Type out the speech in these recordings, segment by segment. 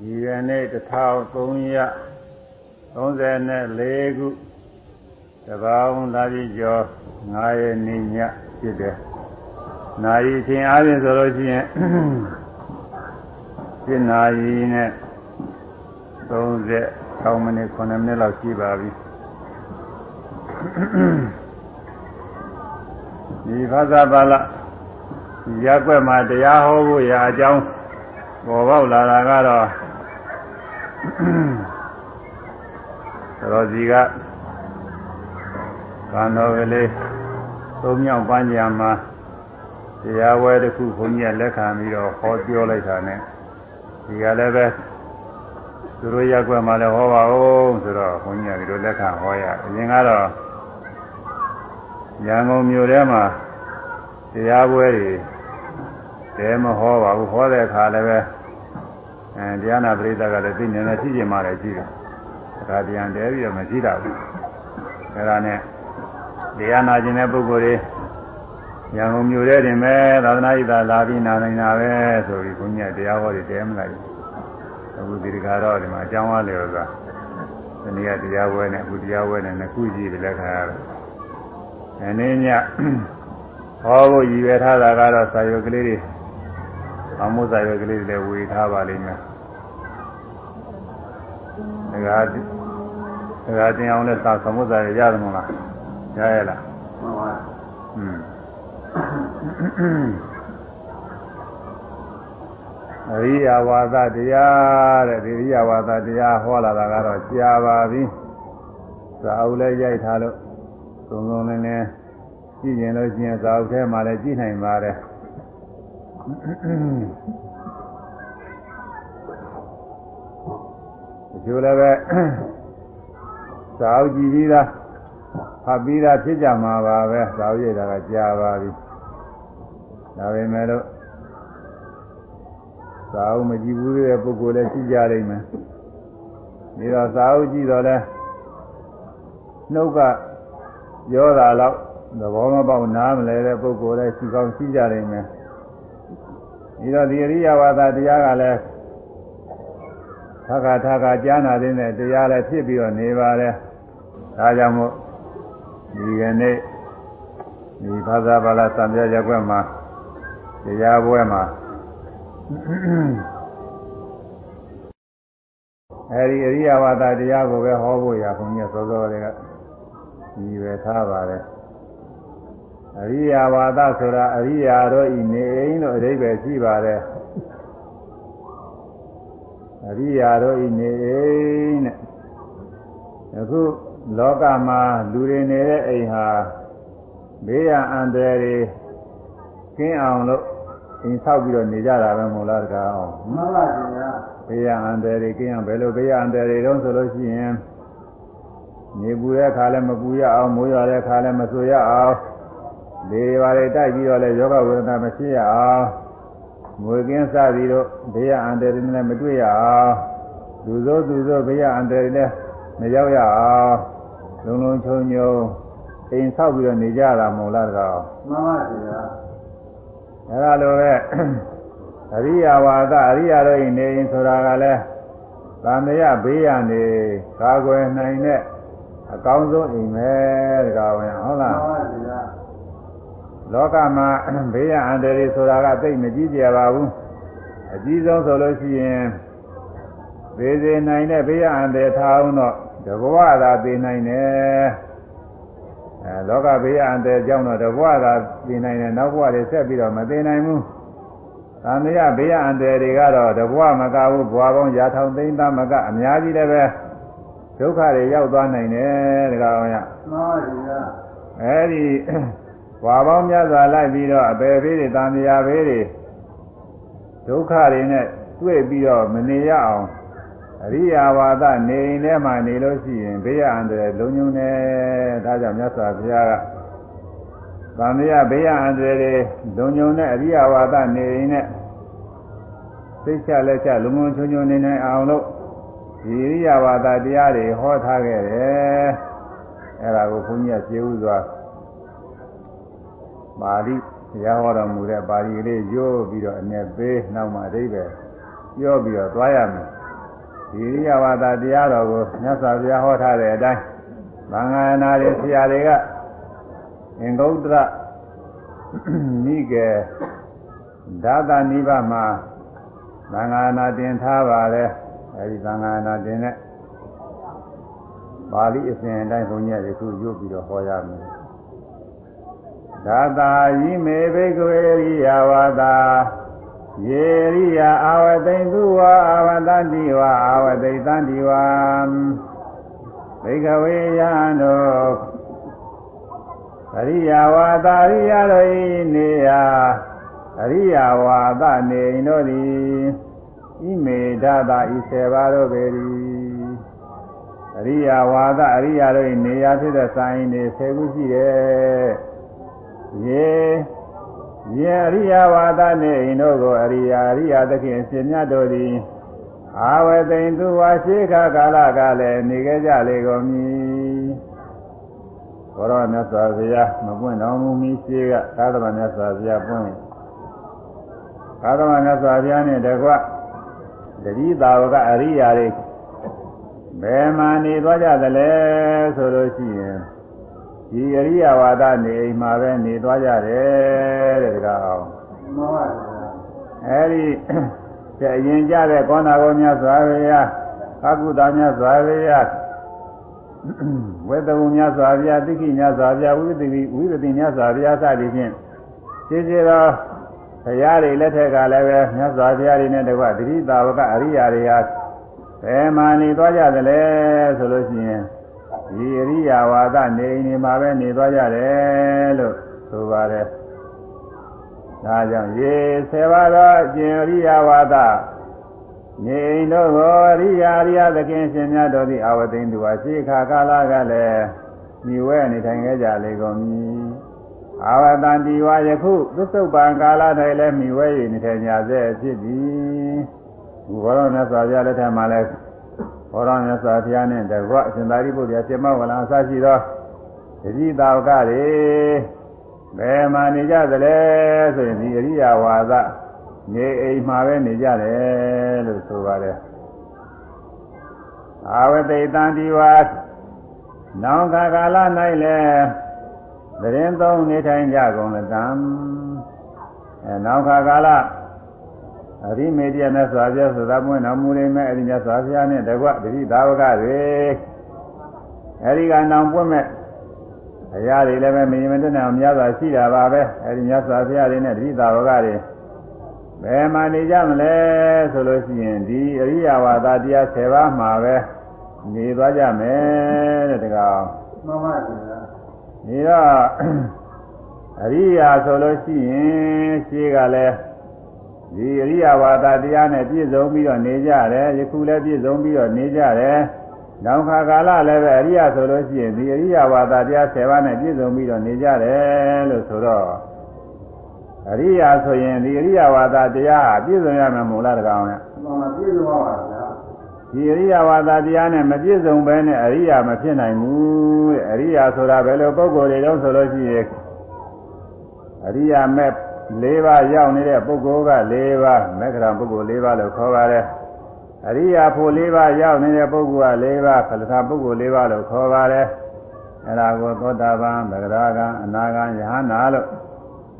ဒီရနေ့1334ခုတပေါင်းလာပြီကျော်9ရက်နေ့ညဖြစ်တယ်။နာရီချင်းအားဖြင့်ဆိုလို့ရှိရင်7နာရီနဲ့36မိနစ်9မိနစ်လောက်ရှိပါပြီ။ဒီဖသပါဠရက်ွက်မှာတရားဟောဖို့ရာအကြောင်းပေါ်ပေါက်လာတာကတော့ တော်စီကကံတော်ကလေးသုံးမြောက်ပန်းကြံမှာတရားဝဲတစ်ခုဘုန်းကြီးကလက်ခံပြီးတော့ဟောပြောလိုက်တာနဲ့ဒီကလည်းပဲသူတို့ရက်ွက်မှာလည်းဟောပါဦးဆိုတော့ဘုန်းကြီးကဒီလိုလက်ခံဟောရအရင်ကတော့ရန်ကုန်မြို့ထဲမှာတရားပွဲတွေတဲမဟောပါဘူးဟောတဲ့အခါလည်းပဲ အဲတရားနာပရိသတ်ကလည်းသိနေတယ်ရှိကျင်မှလည်းရှိတယ်ဒါတရားတဲပြီးတော့မရှိတာဘူးအဲဒါနဲ့တရားနာခြင်းတဲ့ပုဂ္ဂိုလ်တွေရန်ကုန်မြို့ထဲတင်ပဲသာသနာ့ဤသာလာပြီးနာနေတာပဲဆိုပြီးဘုန်းကြီးတရားဟောတွေတဲမလိုက်ဘူးအခုဒီကတော့ဒီမှာအကြောင်းအားလျော်စွာဒီနေ့ကတရားဝဲနဲ့အခုတရားဝဲနဲ့နှစ်ခုကြည့်ပြီးလက်ခံရတယ်။အနေညဟောဖို့ရည်ရွယ်ထားတာကတော့စာရွက်ကလေးတွေ အမှုစာရွက်ကလေးတွေလည်းဝေထားပါလိမ့်မယ်။ဒါကဒါကတင်အောင်လဲစာသမုစာရရတယ်မလား။ရရလား။မှန်ပါ။อืมအရိယဝါဒတရားတဲ့ဒီအရိယဝါဒတရားဟောလာတာကတော့ကြာပါပြီ။စာအုပ်လည်းရိုက်ထားလို့သုံးလုံးလည်းလည်းကြည့်ရင်လို့ရှိရင်စာအုပ်ထဲမှာလည်းကြည့်နိုင်ပါတယ်အ ကျိုးလည်းပဲစာအုပ်ကြည့်ပြီးသားဖတ်ပြီးသားဖြစ်ကြမှာပါပဲစာအုပ်ရိုက်တာကကြာပါပြီဒါပေမဲ့လို့စာအုပ်မကြည့်ဘူးတဲ့ပုဂ္ဂိုလ်လည်းရှိကြလိမ့်မယ်ဒီတော့စာအုပ်ကြည့်တော့လဲနှုတ်ကပြောတာတော့သဘောမပေါက်နားမလဲတဲ့ပုဂ္ဂိုလ်လည်းရှိကောင်းရှိကြနိုင်မယ် ဒီတော့ဒီအရိယဝါဒတရားကလည်းသာခါသာခါကြားနာတဲ့တရားလည်းဖြစ်ပြီးတော့နေပါတယ်ဒါကြောင့်မို့ဒီကနေ့ဒီဘာသာဘာသာသံဃာရက်ွက်မှာတရားပွဲမှာအဲဒီအရိယဝါဒတရားကိုပဲဟောဖို့ရခွန်ကြီးစောစောတွေကညီပဲထားပါတယ် အရိယာဝါဒဆိုတာအရိယာတို့ဤနေအိမ်လို့အဓိပ္ပာယ်ရှိပါတယ်အရိယာတို့ဤနေအိမ်တဲ့အခုလောကမှာလူတွေနေတဲ့အိမ်ဟာဘေးရန်အန္တရာယ်တွေကင်းအောင်လို့အိမ်ဆောက်ပြီးတော့နေကြတာပဲမို့လားတကားအောင်မှန်ပါဗျာဘေးရန်အန္တရာယ်တွေကင်းအောင်ဘယ်လိုဘေးရန်အန္တရာယ်တွေတုံးဆိုလို့ရှိရင်နေပူတဲ့ခါလည်းမပူရအောင်မိုးရွာတဲ့ခါလည်းမဆူရအောင် လေပါလေတိုက်ပြီးတော့လည်းယောဂဝေဒနာမရှိရအောင်ငွေကင်းစသည်တို့ဘေးရအန္တရာယ်တွေလည်းမတွေ့ရအောင်လူစိုးသူစိုးဘေးရအန္တရာယ်တွေလည်းမရောက်ရအောင်လုံလုံချုံချုံအိမ်ဆောက်ပြီးတော့နေကြတာမဟုတ်လားတော့မှန်ပါဗျာအဲဒါလိုပဲအရိယာဝါဒအရိယာတို့ဤနေရင်ဆိုတာကလည်းသံဃာဘေးရနေကာကွယ်နိုင်တဲ့အကောင်းဆုံးအိမ်ပဲတကားဝင်ဟုတ်လားမှန်ပါဗျာ လောကမှာဘေးရန်အန္တရာယ်ဆိုတာကသိမကြည့်ကြပါဘူးအကြီးဆုံးဆိုလို့ရှိရင်ဘေးစေနိုင်တဲ့ဘေးရန်အန္တရာယ်ထားအောင်တော့တဘဝသာသိနိုင်တယ်အဲလောကဘေးရန်အန္တရာယ်ကြောင့်တော့တဘဝသာသိနိုင်တယ်နောက်ဘဝတွေဆက်ပြီးတော့မသိနိုင်ဘူးသံဃာဘေးရန်အန္တရာယ်တွေကတော့တဘဝမကဘူးဘဝပေါင်းရာထောင်သိန်းသားမကအများကြီးလည်းပဲဒုက္ခတွေရောက်သွားနိုင်တယ်တကားအောင်ရမှန်ပါဗျာအဲဒီ ဝါပေါင်းများစွာလိုက်ပြီးတော့အပေဘေးတွေတန်မြာဘေးတွေဒုက္ခတွေနဲ့တွေ့ပြီးတော့မနေရအောင်အရိယာဝါဒနေရင်ထဲမှာနေလို့ရှိရင်ဘေးရအန္တရာယ်လုံညုံနေဒါကြောင့်မြတ်စွာဘုရားကသံဃာဘေးရအန္တရာယ်တွေလုံညုံတဲ့အရိယာဝါဒနေရင်နဲ့သိချလက်ချလုံငုံချုံချုံနေနေအောင်လို့ဒီအရိယာဝါဒတရားတွေဟောထားခဲ့တယ်အဲ့ဒါကိုဘုန်းကြီးကကျေဥစွာ ပါဠိတရားဟောတော်မူတဲ့ပါဠိလေးရိုးပြီးတော့အနေပေးနောက်မှအဓိပ္ပာယ်ပြောပြီးတော့သွားရမယ်ဒီရိယဝါဒတရားတော်ကိုမြတ်စွာဘုရားဟောထားတဲ့အတိုင်းမင်္ဂနာတွေဆရာတွေကအင်္ဂုတ္တရနိကေဒါသနိဗ္ဗာန်မှာသံဃာနာတင်ထားပါတယ်အဲဒီသံဃာနာတင်တဲ့ပါဠိအစဉ်အတိုင်းဘုန်းကြီးကယခုရွတ်ပြီးတော့ဟောရမယ် ဒါသာယိမေဘိကဝေရိယဝါဒယေရိယအာဝတိန်သူဝါအာဝတတိဝါအာဝတိတံတိဝါဘိကဝေယံတို့အရိယဝါဒအရိယတို့ဤနေယအရိယဝါဒနေတို့သည်ဣမေဒတာဤဆေပါတို့ပေ၏အရိယဝါဒအရိယတို့ဤနေရာဖြစ်တဲ့ဆိုင်နေဆယ်ခုရှိတယ် ယေယေအရိယဝါဒနေဣတို့ကိုအရိယအရိယသခင်ရှင်မြတ်တို့သည်အာဝတိန်သူဝါရှိခကာလကလည်းနေခဲ့ကြလေကုန်မည်ဘောရမြတ်စွာဘုရားမပွင့်တော်မူမီရှိကသာသမမြတ်စွာဘုရားပွင့်သာသမမြတ်စွာဘုရားနဲ့တကွတတိသာဝကအရိယာတွေဘယ်မှာနေသွားကြသလဲဆိုလို့ရှိရင် ဒီအရိယဝါဒနေအိမ်မှာပဲနေသွားကြတယ်တဲ့တကားအောင်မှန်ပါဗျာအဲဒီတဲ့အရင်ကြတဲ့ကောဏဂောမြတ်စွာဘုရားအကုသမြတ်စွာဘုရားဝေဒဝမြတ်စွာဘုရားတိခိမြတ်စွာဘုရားဝိသတိဝိသတိမြတ်စွာဘုရားစသည်ဖြင့်ရှင်းရှင်းသောဘုရားတွေလက်ထက်ကလည်းပဲမြတ်စွာဘုရားတွေနဲ့တကွတတိတာဝကအရိယာတွေဟာဘယ်မှာနေသွားကြသလဲဆိုလို့ရှိရင် ဒီအရိယာဝါဒနေနေမှာပဲနေသွားကြတယ်လို့ဆိုပါတယ်ဒါကြောင့်ရေဆယ်ပါးသောအကျင့်အရိယာဝါဒနေတို့ကိုအရိယာအရိယာသခင်ရှင်များတို့သည်အဝသိန်သူဟာရှိခါကာလကလည်းညီဝဲနေထိုင်ခဲ့ကြလေကုန်မည်အာဝတန်ဒီဝါယခုသစ္စုပ္ပံကာလ၌လည်းမိဝဲရနေထိုင်ကြစေဖြစ်သည်ဘောရောမြတ်စွာဘုရားလက်ထက်မှာလည်း ဘောရောမြတ်စွာဘုရားနဲ့တကွအရှင်သာရိပုတ္တရာပြမဝလံအစရှိသောတတိတာဝကတွေဘယ်မှာနေကြသလဲဆိုရင်ဒီအရိယဝါဒနေအိမ်မှာပဲနေကြတယ်လို့ဆိုပါတယ်အာဝတိတံဒီဝါနောင်ခါကာလ၌လည်းသတင်းသုံးနေထိုင်ကြကုန်လကံအဲနောင်ခါကာလ အရိမေတ္တနဲ့စွာပြဆိုတာမွေးတော်မူနေမဲ့အရိမြတ်စွာဘုရားနဲ့တကွတတိသာဝကတွေအဲဒီကနောင်ပွင့်မဲ့အရာတွေလည်းပဲမင်းမတနဲ့များစွာရှိတာပါပဲအဲဒီမြတ်စွာဘုရားတွေနဲ့တတိသာဝကတွေဘယ်မှာနေကြမလဲဆိုလို့ရှိရင်ဒီအရိယဝါဒတရား10ပါးမှာပဲနေသွားကြမယ်တဲ့တကောင်မှန်ပါဗျာဒီတော့အရိယာဆိုလို့ရှိရင်ရှင်းကလည်း ဒီအရိယဝါဒတရားနဲ့ပြည့်စုံပြီးတော့နေကြတယ်ယခုလည်းပြည့်စုံပြီးတော့နေကြတယ်နောက်ခါကာလလည်းပဲအရိယဆိုလို့ရှိရင်ဒီအရိယဝါဒတရား10ပါးနဲ့ပြည့်စုံပြီးတော့နေကြတယ်လို့ဆိုတော့အရိယာဆိုရင်ဒီအရိယဝါဒတရားပြည့်စုံရမယ်မို့လားတကောင်လဲမှန်ပါပြည့်စုံပါပါဗျာဒီအရိယဝါဒတရားနဲ့မပြည့်စုံဘဲနဲ့အရိယာမဖြစ်နိုင်ဘူးတဲ့အရိယာဆိုတာဘယ်လိုပုံကိုယ်တွေတော့ဆိုလို့ရှိရင်အရိယာမဲ့ ၄ပါးရောက်နေတဲ့ပုဂ္ဂိုလ်က၄ပါးမက္ခရာပုဂ္ဂိုလ်၄ပါးလို့ခေါ်ပါတယ်အရိယာဖို့၄ပါးရောက်နေတဲ့ပုဂ္ဂိုလ်က၄ပါးခလထာပုဂ္ဂိုလ်၄ပါးလို့ခေါ်ပါတယ်အဲ့ဒါကိုသောတာပန်ဗဂရာကံအနာကံယဟနာလို့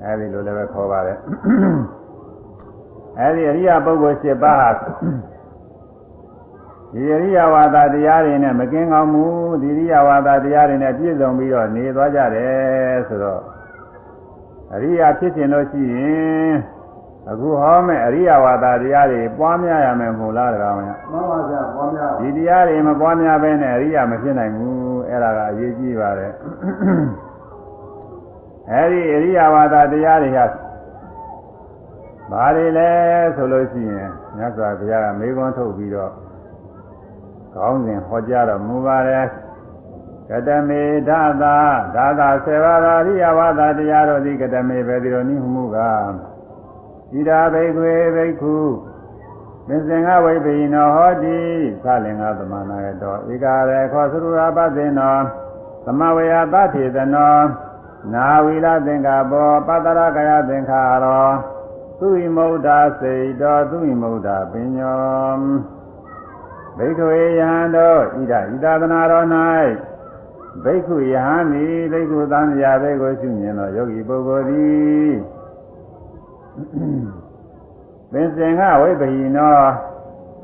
အဲဒီလိုလည်းပဲခေါ်ပါတယ်အဲဒီအရိယာပုဂ္ဂိုလ်၈ပါးဟာဒီအရိယဝါဒတရားတွေနဲ့မကင်းကောင်းမှုဒီအရိယဝါဒတရားတွေနဲ့ပြည့်စုံပြီးတော့နေသွားကြတယ်ဆိုတော့ အရိယာဖြစ်ခြင်းလို့ရှိရင်အခုဟောမဲ့အရိယဝါဒတရားတွေပွားများရမယ်မဟုတ်လားတကားမလားမှန်ပါဗျာပွားများဒီတရားတွေမပွားများဘဲနဲ့အရိယာမဖြစ်နိုင်ဘူးအဲ့ဒါကအရေးကြီးပါတယ်အဲဒီအရိယဝါဒတရားတွေဟာဘာတွေလဲဆိုလို့ရှိရင်မြတ်စွာဘုရားကမေးခွန်းထုတ်ပြီးတော့ကောင်းစဉ်ဟောကြားတော်မူပါတယ် ကတမေဓာတာဓာတာဆေဝရာရိယဝါဒတရားတို့သည်ကတမေပဲဒီလိုနိမှုကဣဒာဘိကွေဘိက္ခုမစ္စင်္ဂဝိပိနောဟောတိသလင်္ဂသမနာရတောဧကာရေခောသရူရာပသေနောသမဝေယသထေသနောနာဝီလသင်္ကာဘောပတ္တရကယသင်္ခါရောသူဣမௌဒာစေတောသူဣမௌဒာပညောဘိက္ခုယဟန်တို့ဣဒဣဒသနာတော်၌ ဘိက္ခုယဟန်သည်ဘိက္ခုသံဃာဘိက္ခုရှုမြင်သောယောဂီပုဂ္ဂိုလ်သည်ပင်စင်ကဝိပ္ပိနော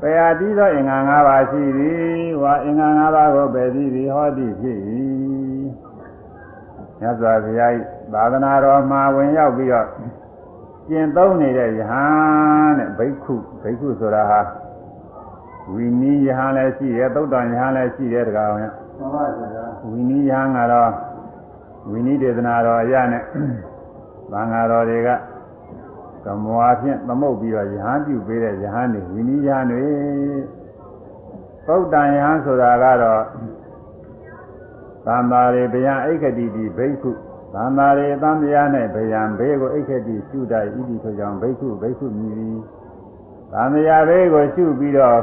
ပယတိသောအင်္ဂါ၅ပါးရှိသည်ဝါအင်္ဂါ၅ပါးကိုပယ်ပြီးသည်ဟောတိဖြစ်၏မြတ်စွာဘုရား၏သာသနာတော်မှာဝင်ရောက်ပြီးတော့ကျင့်သုံးနေတဲ့ယဟန်တဲ့ဘိက္ခုဘိက္ခုဆိုတာဟာဝီနီးယဟန်လည်းရှိတယ်သုတ်တန်ယဟန်လည်းရှိတယ်တကားအောင် ရမှန်ပါဗျာဝီနီးယဟန်ကတော့ဝီနီးဒေသနာတော်အရနဲ့သံဃာတော်တွေကကမွာဖြင့်သမုတ်ပြီးတော့ယဟန်ပြုပေးတဲ့ယဟန်တွေဝီနီးယဟန်တွေသုတ်တန်ယဟန်ဆိုတာကတော့သံဃာတွေဗျံအိခတိတိဘိက္ခုသံဃာတွေသံဃာ၌ဗျံဘေးကိုအိခတိရှုတတ်ဤဒီဆိုကြောင့်ဘိက္ခုဘိက္ခုမြည်သည်သံဃာဘေးကိုရှုပြီးတော့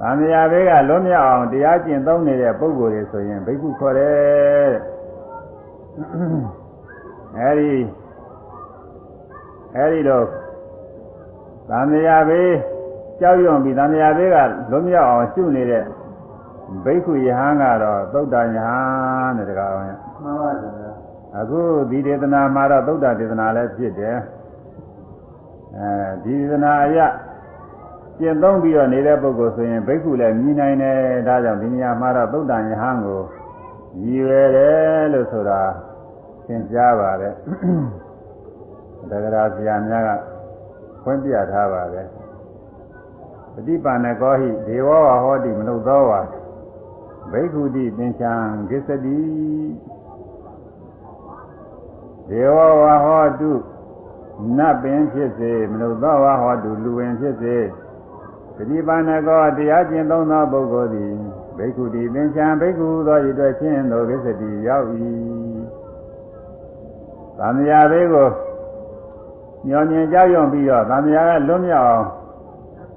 သံဃာဘေးကလွတ်မြောက်အောင်တရားကျင့်သုံးနေတဲ့ပုဂ္ဂိုလ်တွေဆိုရင်ဘိက္ခုခေါ်တယ်တဲ့အဲဒီအဲဒီတော့သံဃာဘေးကြောက်ရွံ့ပြီးသံဃာဘေးကလွတ်မြောက်အောင်ရှုနေတဲ့ဘိက္ခုယဟန်ကတော့သုတ်တန်ယဟန်တဲ့တကားအောင်မှန်ပါဗျာအခုဒီဒေသနာမှာတော့သုဒ္ဓဒေသနာလည်းဖြစ်တယ်အဲဒီဒေသနာအရ ကျင့်သုံးပြီးတော့နေတဲ့ပုဂ္ဂိုလ်ဆိုရင်ဘိက္ခုလည်းမြည်နိုင်တယ်ဒါကြောင့်ဒီနေရာမှာတော့သုဒ္ဓယဟန်ကိုရည်ရွယ်တယ်လို့ဆိုတာသင်ကြားပါတယ်တက္ကရာဆရာများကဖွင့်ပြထားပါတယ်ပฏิပါဏကောဟိဒေဝဝဟောတိမနုဿောဝါဘိက္ခုတိသင်္ချံဂစ္စတိဒေဝဝဟောတုနတ်ပင်ဖြစ်စေမနုဿောဝဟောတုလူဝင်ဖြစ်စေ ပฏิပါဏကောတရားကျင့်သုံးသောပုဂ္ဂိုလ်သည်ဘိက္ခုတိသင်္ချံဘိက္ခုသောဤအတွက်ချင်းသောဂစ္စတိရောက်၏သံဃာဘေးကိုညောင်ညင်ကြောက်ရွံ့ပြီးတော့သံဃာကလွတ်မြောက်အောင်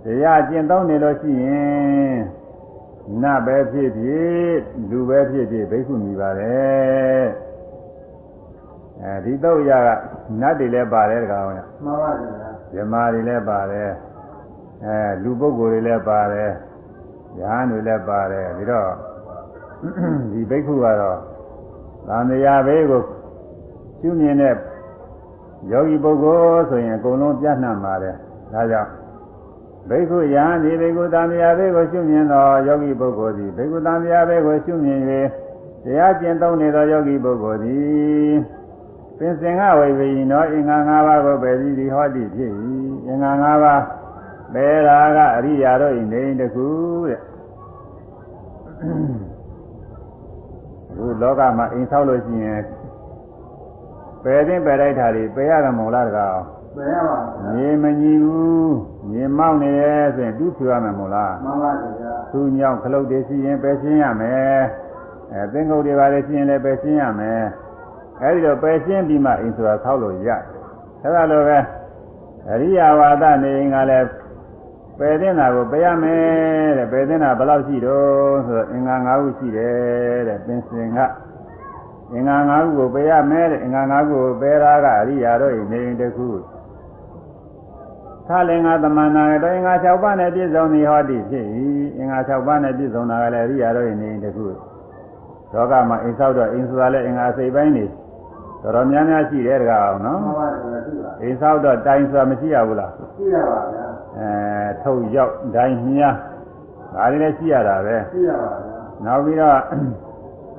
တရားကျင့်သုံးနေလို့ရှိရင်နတ်ပဲဖြစ်ဖြစ်လူပဲဖြစ်ဖြစ်ဘိက္ခုမြည်ပါတယ်အဲဒီတော့ရကနတ်တွေလည်းပါတယ်တကားအောင်ရမှန်ပါဗျာဇမာတွေလည်းပါတယ် အဲလူပုဂ္ဂိုလ်တွေလည်းပါတယ်ယဟန်တွေလည်းပါတယ်ပြီးတော့ဒီဘိက္ခုကတော့သံဃာဘေးကိုကျွမြင်တဲ့ယောဂီပုဂ္ဂိုလ်ဆိုရင်အကုန်လုံးပြန့်နှံ့ပါတယ်ဒါကြောင့်ဘိက္ခုယဟန်ဒီဘိက္ခုသံဃာဘေးကိုကျွမြင်သောယောဂီပုဂ္ဂိုလ်သည်ဘိက္ခုသံဃာဘေးကိုကျွမြင်၍တရားကျင့်သုံးနေသောယောဂီပုဂ္ဂိုလ်သည်ပင်စင်ကဝိဝေယနောအင်္ဂါ၅ပါးကိုပဲပြီးဒီဟောတိဖြစ်၏အင်္ဂါ၅ပါး ပေရာကအရိယာတို့၏နေတခုတဲ့အခုလောကမှာအိမ်ဆောက်လို့ရှိရင်ပယ်သိပယ်လိုက်တာတွေပယ်ရတယ်မဟုတ်လားတကားဘယ်ရပါဗျာမြေမညီဘူးမြေမောက်နေရဲဆိုရင်တူးဖြူရမယ်မဟုတ်လားမှန်ပါဗျာသူညောင်ခလုတ်တွေရှိရင်ပယ်ရှင်းရမယ်အဲသင်္ကုတ်တွေပါလေရှိရင်လည်းပယ်ရှင်းရမယ်အဲဒီတော့ပယ်ရှင်းပြီးမှအိမ်ဆိုတာဆောက်လို့ရအဲဒါလိုပဲအရိယဝါဒနေရင်ကလည်း ပယ်တင်တာကိုပယ်ရမယ်တဲ့ပယ်တင်တာဘယ်လောက်ရှိတော့ဆိုတော့အင်္ဂါ၅ခုရှိတယ်တဲ့ပင်စင်ကအင်္ဂါ၅ခုကိုပယ်ရမယ်တဲ့အင်္ဂါ၅ခုကိုပယ်တာကအရိယာတို့နေရင်တစ်ခုသာလင်္ကာသမန္နာတော့အင်္ဂါ၆ပါးနဲ့ပြည့်စုံသည်ဟောတိဖြစ်၏အင်္ဂါ၆ပါးနဲ့ပြည့်စုံတာကလည်းအရိယာတို့နေရင်တစ်ခုလောကမှာအိမ်ဆောက်တော့အိမ်ဆိုတာလည်းအင်္ဂါစိတ်ပိုင်းနေတော်တော်များများရှိတယ်တကားအောင်နော်မှန်ပါဗျာရှိပါအိမ်ဆောက်တော့တိုင်းဆိုတာမရှိရဘူးလားရှိရပါဗျာ အဲထုတ်ရောက်တိုင်းမြားဒါတွေလည်းရှိရတာပဲရှိရပါဗျာနောက်ပြီးတော့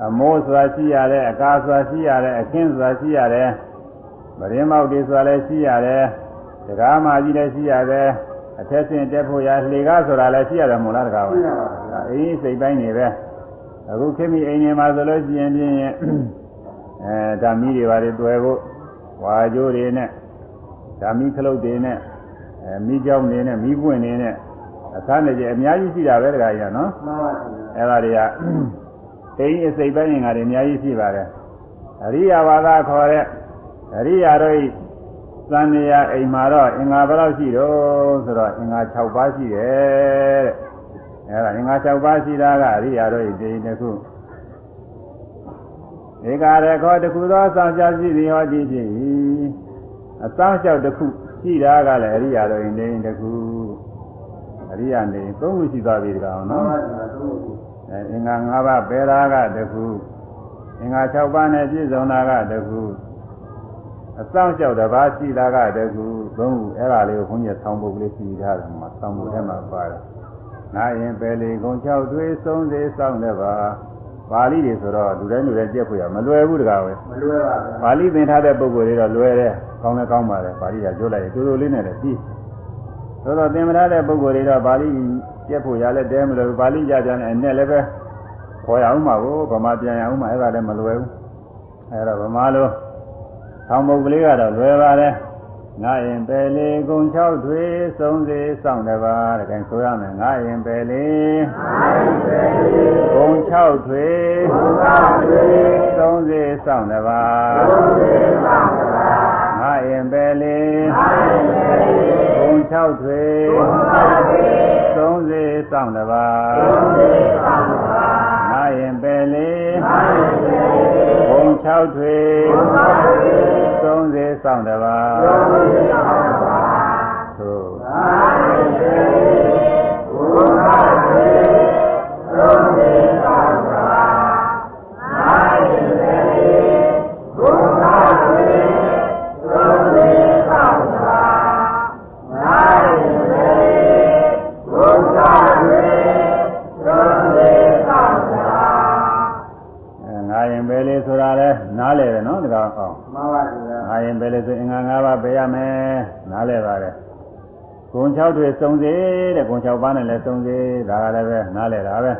အမိုးဆိုတာရှိရတယ်အကာဆိုတာရှိရတယ်အခင်းဆိုတာရှိရတယ်ဗရင်မောက်တွေဆိုတာလည်းရှိရတယ်တကားမာကြီးလည်းရှိရတယ်အထက်ဆင့်တက်ဖို့ရလှေကားဆိုတာလည်းရှိရတယ်မို့လားတကားပဲရှိရပါဗျာအေးစိတ်ပိုင်းနေပဲအခုခေတ်မီအိမ်တွေမှာဆိုလို့ရှိရင်ဖြင့်အဲဓာမီတွေပါတွေတွေ့ဖို့ဝါကြိုးတွေနဲ့ဓာမီခလုတ်တွေနဲ့ အဲမိเจ้าနေနဲ့မိပွင့်နေနဲ့အခါနဲ့ကျအများကြီးရှိတာပဲတခါကြီးနော် မှန်ပါဗျာ အဲ့ဒါတွေကအိမ်အစိတ်ပိုင်းငါတွေအများကြီးရှိပါတယ်အရိယဝါဒခေါ်တဲ့အရိယာတို့ဤသံဃာအိမ်မှာတော့အင်္ဂါဘယ်လောက်ရှိတော့ဆိုတော့အင်္ဂါ6ပါးရှိတယ်တဲ့အဲ့ဒါအင်္ဂါ6ပါးရှိတာကအရိယာတို့ဤဒီတစ်ခုဧကရခောတစ်ခုသောစောင့်ရှောက်ရှိသည်ဟောကြည့်ဖြစ်၏အစောင့်ရှောက်တစ်ခု ရှိတာကလည်းအရိယာတို့ဤနေတစ်ခုအရိယာနေသုံးခုရှိသွားပြီတကောင်မှန်နော်ပါဗျာသုံးခုအဲအင်္ဂါ၅ပါးပေရာကတခုအင်္ဂါ၆ပါးနဲ့ပြည့်စုံတာကတခုအစောင့်လျှောက်တစ်ပါးရှိတာကတခုသုံးခုအဲ့ဒါလေးကိုခွန်ကြီးဆောင်းဖို့ကလေးရှိထားတယ်မှာဆောင်းဖို့ထဲမှာပါတယ်ငါရင်ပယ်လေကုံ၆တွေးဆုံးစေစောင့်တဲ့ပါ ပါဠိတွေဆိုတော့လူတိုင်းလူတိုင်းကြက်ဖို့ရမလွယ်ဘူးတကားပဲမလွယ်ပါဗျာပါဠိသင်ထားတဲ့ပုဂ္ဂိုလ်တွေတော့လွယ်တယ်ကောင်းလည်းကောင်းပါတယ်ပါဠိကပြောလိုက်ရင်တူတူလေးနဲ့လည်းပြီးဆိုတော့သင်မထားတဲ့ပုဂ္ဂိုလ်တွေတော့ပါဠိကြက်ဖို့ရလဲတဲမလို့ပါဠိကြကြနဲ့နဲ့လည်းပဲခေါ်ရအောင်ပါကိုဗမာပြန်ရအောင်ပါအဲ့ဒါလည်းမလွယ်ဘူးအဲ့တော့ဗမာလိုဆောင်းပုဂ္ဂလေးကတော့လွယ်ပါတယ် ငါရင်ပယ်လေကုံ၆ထွေစုံစေစောင့်တယ်ပါတဲ့ခင်ဆိုရမယ်ငါရင်ပယ်လေကုံ၆ထွေစုံစေစောင့်တယ်ပါငါရင်ပယ်လေကုံ၆ထွေစုံစေစောင့်တယ်ပါငါရင်ပယ်လေကုံ ၆ထွေစုံစေစောင့်တယ်ပါသို့အဲ ရင်ပဲလေဆိုအင်္ဂါ၅ပါးပေးရမယ်နားလဲပါတယ်ဂုံ6တွေစုံစေတဲ့ဂုံ6ပါးနဲ့လည်းစုံစေဒါကလည်းပဲနားလဲတာပဲ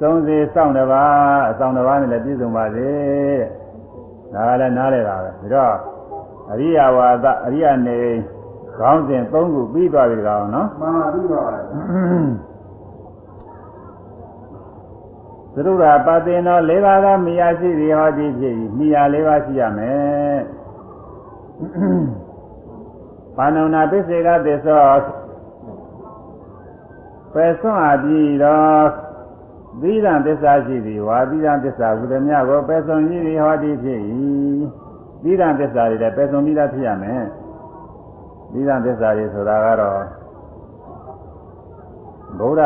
စုံစေစောင့်တစ်ပါးအဆောင်တစ်ပါးနဲ့လည်းပြည့်စုံပါစေတဲ့ဒါကလည်းနားလဲတာပဲဒါတော့အရိယဝါဒအရိယနေခေါင်းစဉ်၃ခုပြီးသွားပြီတကောင်နော်မှန်ပါပြီးပါဗျာသရုရာပတိနော၄ပါးသောမိယာရှိသည်ဟောသည်ဖြစ်၏မိယာ၄ပါးရှိရမယ် ပါဏုနာပစ္စေကသစ္စောပယ်ဆွမ်းအပ်ပြီးတော့သီရန်သစ္စာရှိသည်ဝါသီရန်သစ္စာကုသမြကိုပယ်ဆွမ်းရည်သည်ဟောသည်ဖြစ်၏သီရန်သစ္စာတွေလည်းပယ်ဆွမ်းပြီးသားဖြစ်ရမယ်သီရန်သစ္စာတွေဆိုတာကတော့ဗုဒ္ဓ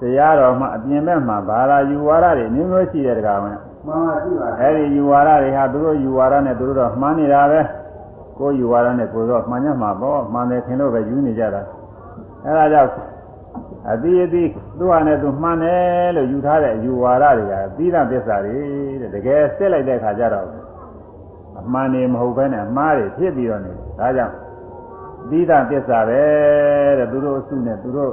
တရားတော်မှာအပြင်ဘက်မှာဘာသာယူဝါဒတွေမျိုးမျိုးရှိတဲ့တကားမယ် မှန်ပါရှိပါဗျာအဲဒီယူဝါဒတွေဟာသူတို့ယူဝါဒနဲ့သူတို့တော့မှန်းနေတာပဲကိုယ်ယူဝါဒနဲ့ကိုယ်တော့မှန်ညမှာပေါ့မှန်တယ်ထင်လို့ပဲယူနေကြတာအဲဒါကြောင့်အတိအတိသူ့ဟာနဲ့သူမှန်တယ်လို့ယူထားတဲ့ယူဝါဒတွေကသီးသန့်သစ္စာတွေတဲ့တကယ်စစ်လိုက်တဲ့အခါကျတော့အမှန်နေမဟုတ်ဘဲနဲ့အမှားတွေဖြစ်ပြီးတော့နေဒါကြောင့်သီးသန့်သစ္စာပဲတဲ့သူတို့အစုနဲ့သူတို့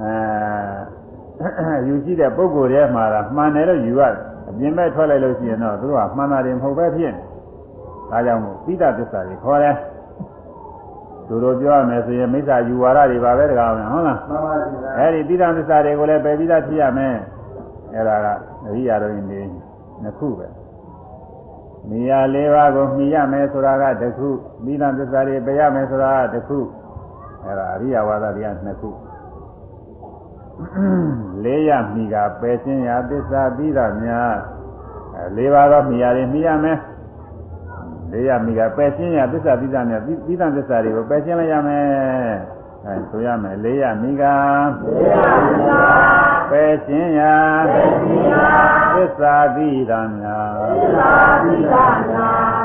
အဲယူရှိတဲ့ပုံကိုယ်ထဲမှာလားမှန်တယ်လို့ယူရတယ် အပြင်ဘက်ထွက်လိုက်လို့ရှိရင်တော့သူတို့ကမှန်တာတွေမဟုတ်ပဲဖြစ်နေဒါကြောင့်မို့သီးသန့်သစ္စာတွေခေါ်တယ်သူတို့ပြောရမယ်ဆိုရင်မိစ္ဆာယူဝါဒတွေပါပဲတကားမယ်ဟုတ်လားမှန်ပါရှိပါအဲဒီသီလသစ္စာတွေကိုလည်းပယ်ပြီးသားဖြစ်ရမယ်အဲဒါကအရိယာတော်ရင်ဒီနှစ်ခုပဲမိယာ၄ပါးကိုမှီရမယ်ဆိုတာကတစ်ခုသီလသစ္စာတွေပယ်ရမယ်ဆိုတာကတစ်ခုအဲဒါအရိယာဝါဒတွေကနှစ်ခု လေးရမှီကပယ်ခြင်းရာသစ္စာပြီးတာများအဲ၄ပါးသောမှီယာတွေမှီရမယ်လေးရမှီကပယ်ခြင်းရာသစ္စာပြီးတာများသီလသစ္စာတွေကိုပယ်ခြင်းလိုက်ရမယ်အဲဆိုရမယ်လေးရမှီကပယ်ခြင်းရာသစ္စာတိဓမ္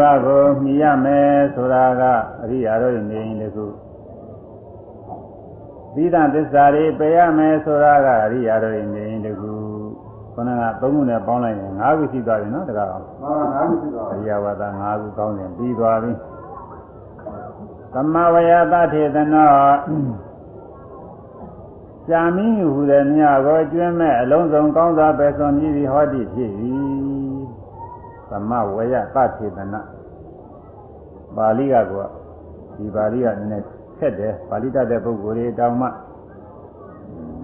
ပါးကိုမြည်ရမယ်ဆိုတာကအရိယာတို့ရဲ့နေရင်တခုသီလသစ္စာတွေပယ်ရမယ်ဆိုတာကအရိယာတို့ရဲ့နေရင်တခုခန္ဓာကသုံးခုနဲ့ပေါင်းလိုက်ရင်၅ခုရှိသွားပြီနော်တကားအောင်မှန်ပါငါးခုရှိပါအရိယဝါဒ၅ခုကောင်းစဉ်ပြီးသွားပြီသမဝယသထေသနောရှာမင်းဟူတဲ့မြတ်ကိုကျွမ်းမဲ့အလုံးစုံကောင်းစွာပဲစွန်မြည်ပြီးဟောတိဖြစ်၏ သမဝရသထေတနာပါဠိကကဒီပါဠိကနည်းနည်းခက်တယ်ပါဠိတတ်တဲ့ပုဂ္ဂိုလ်တွေတောင်မှ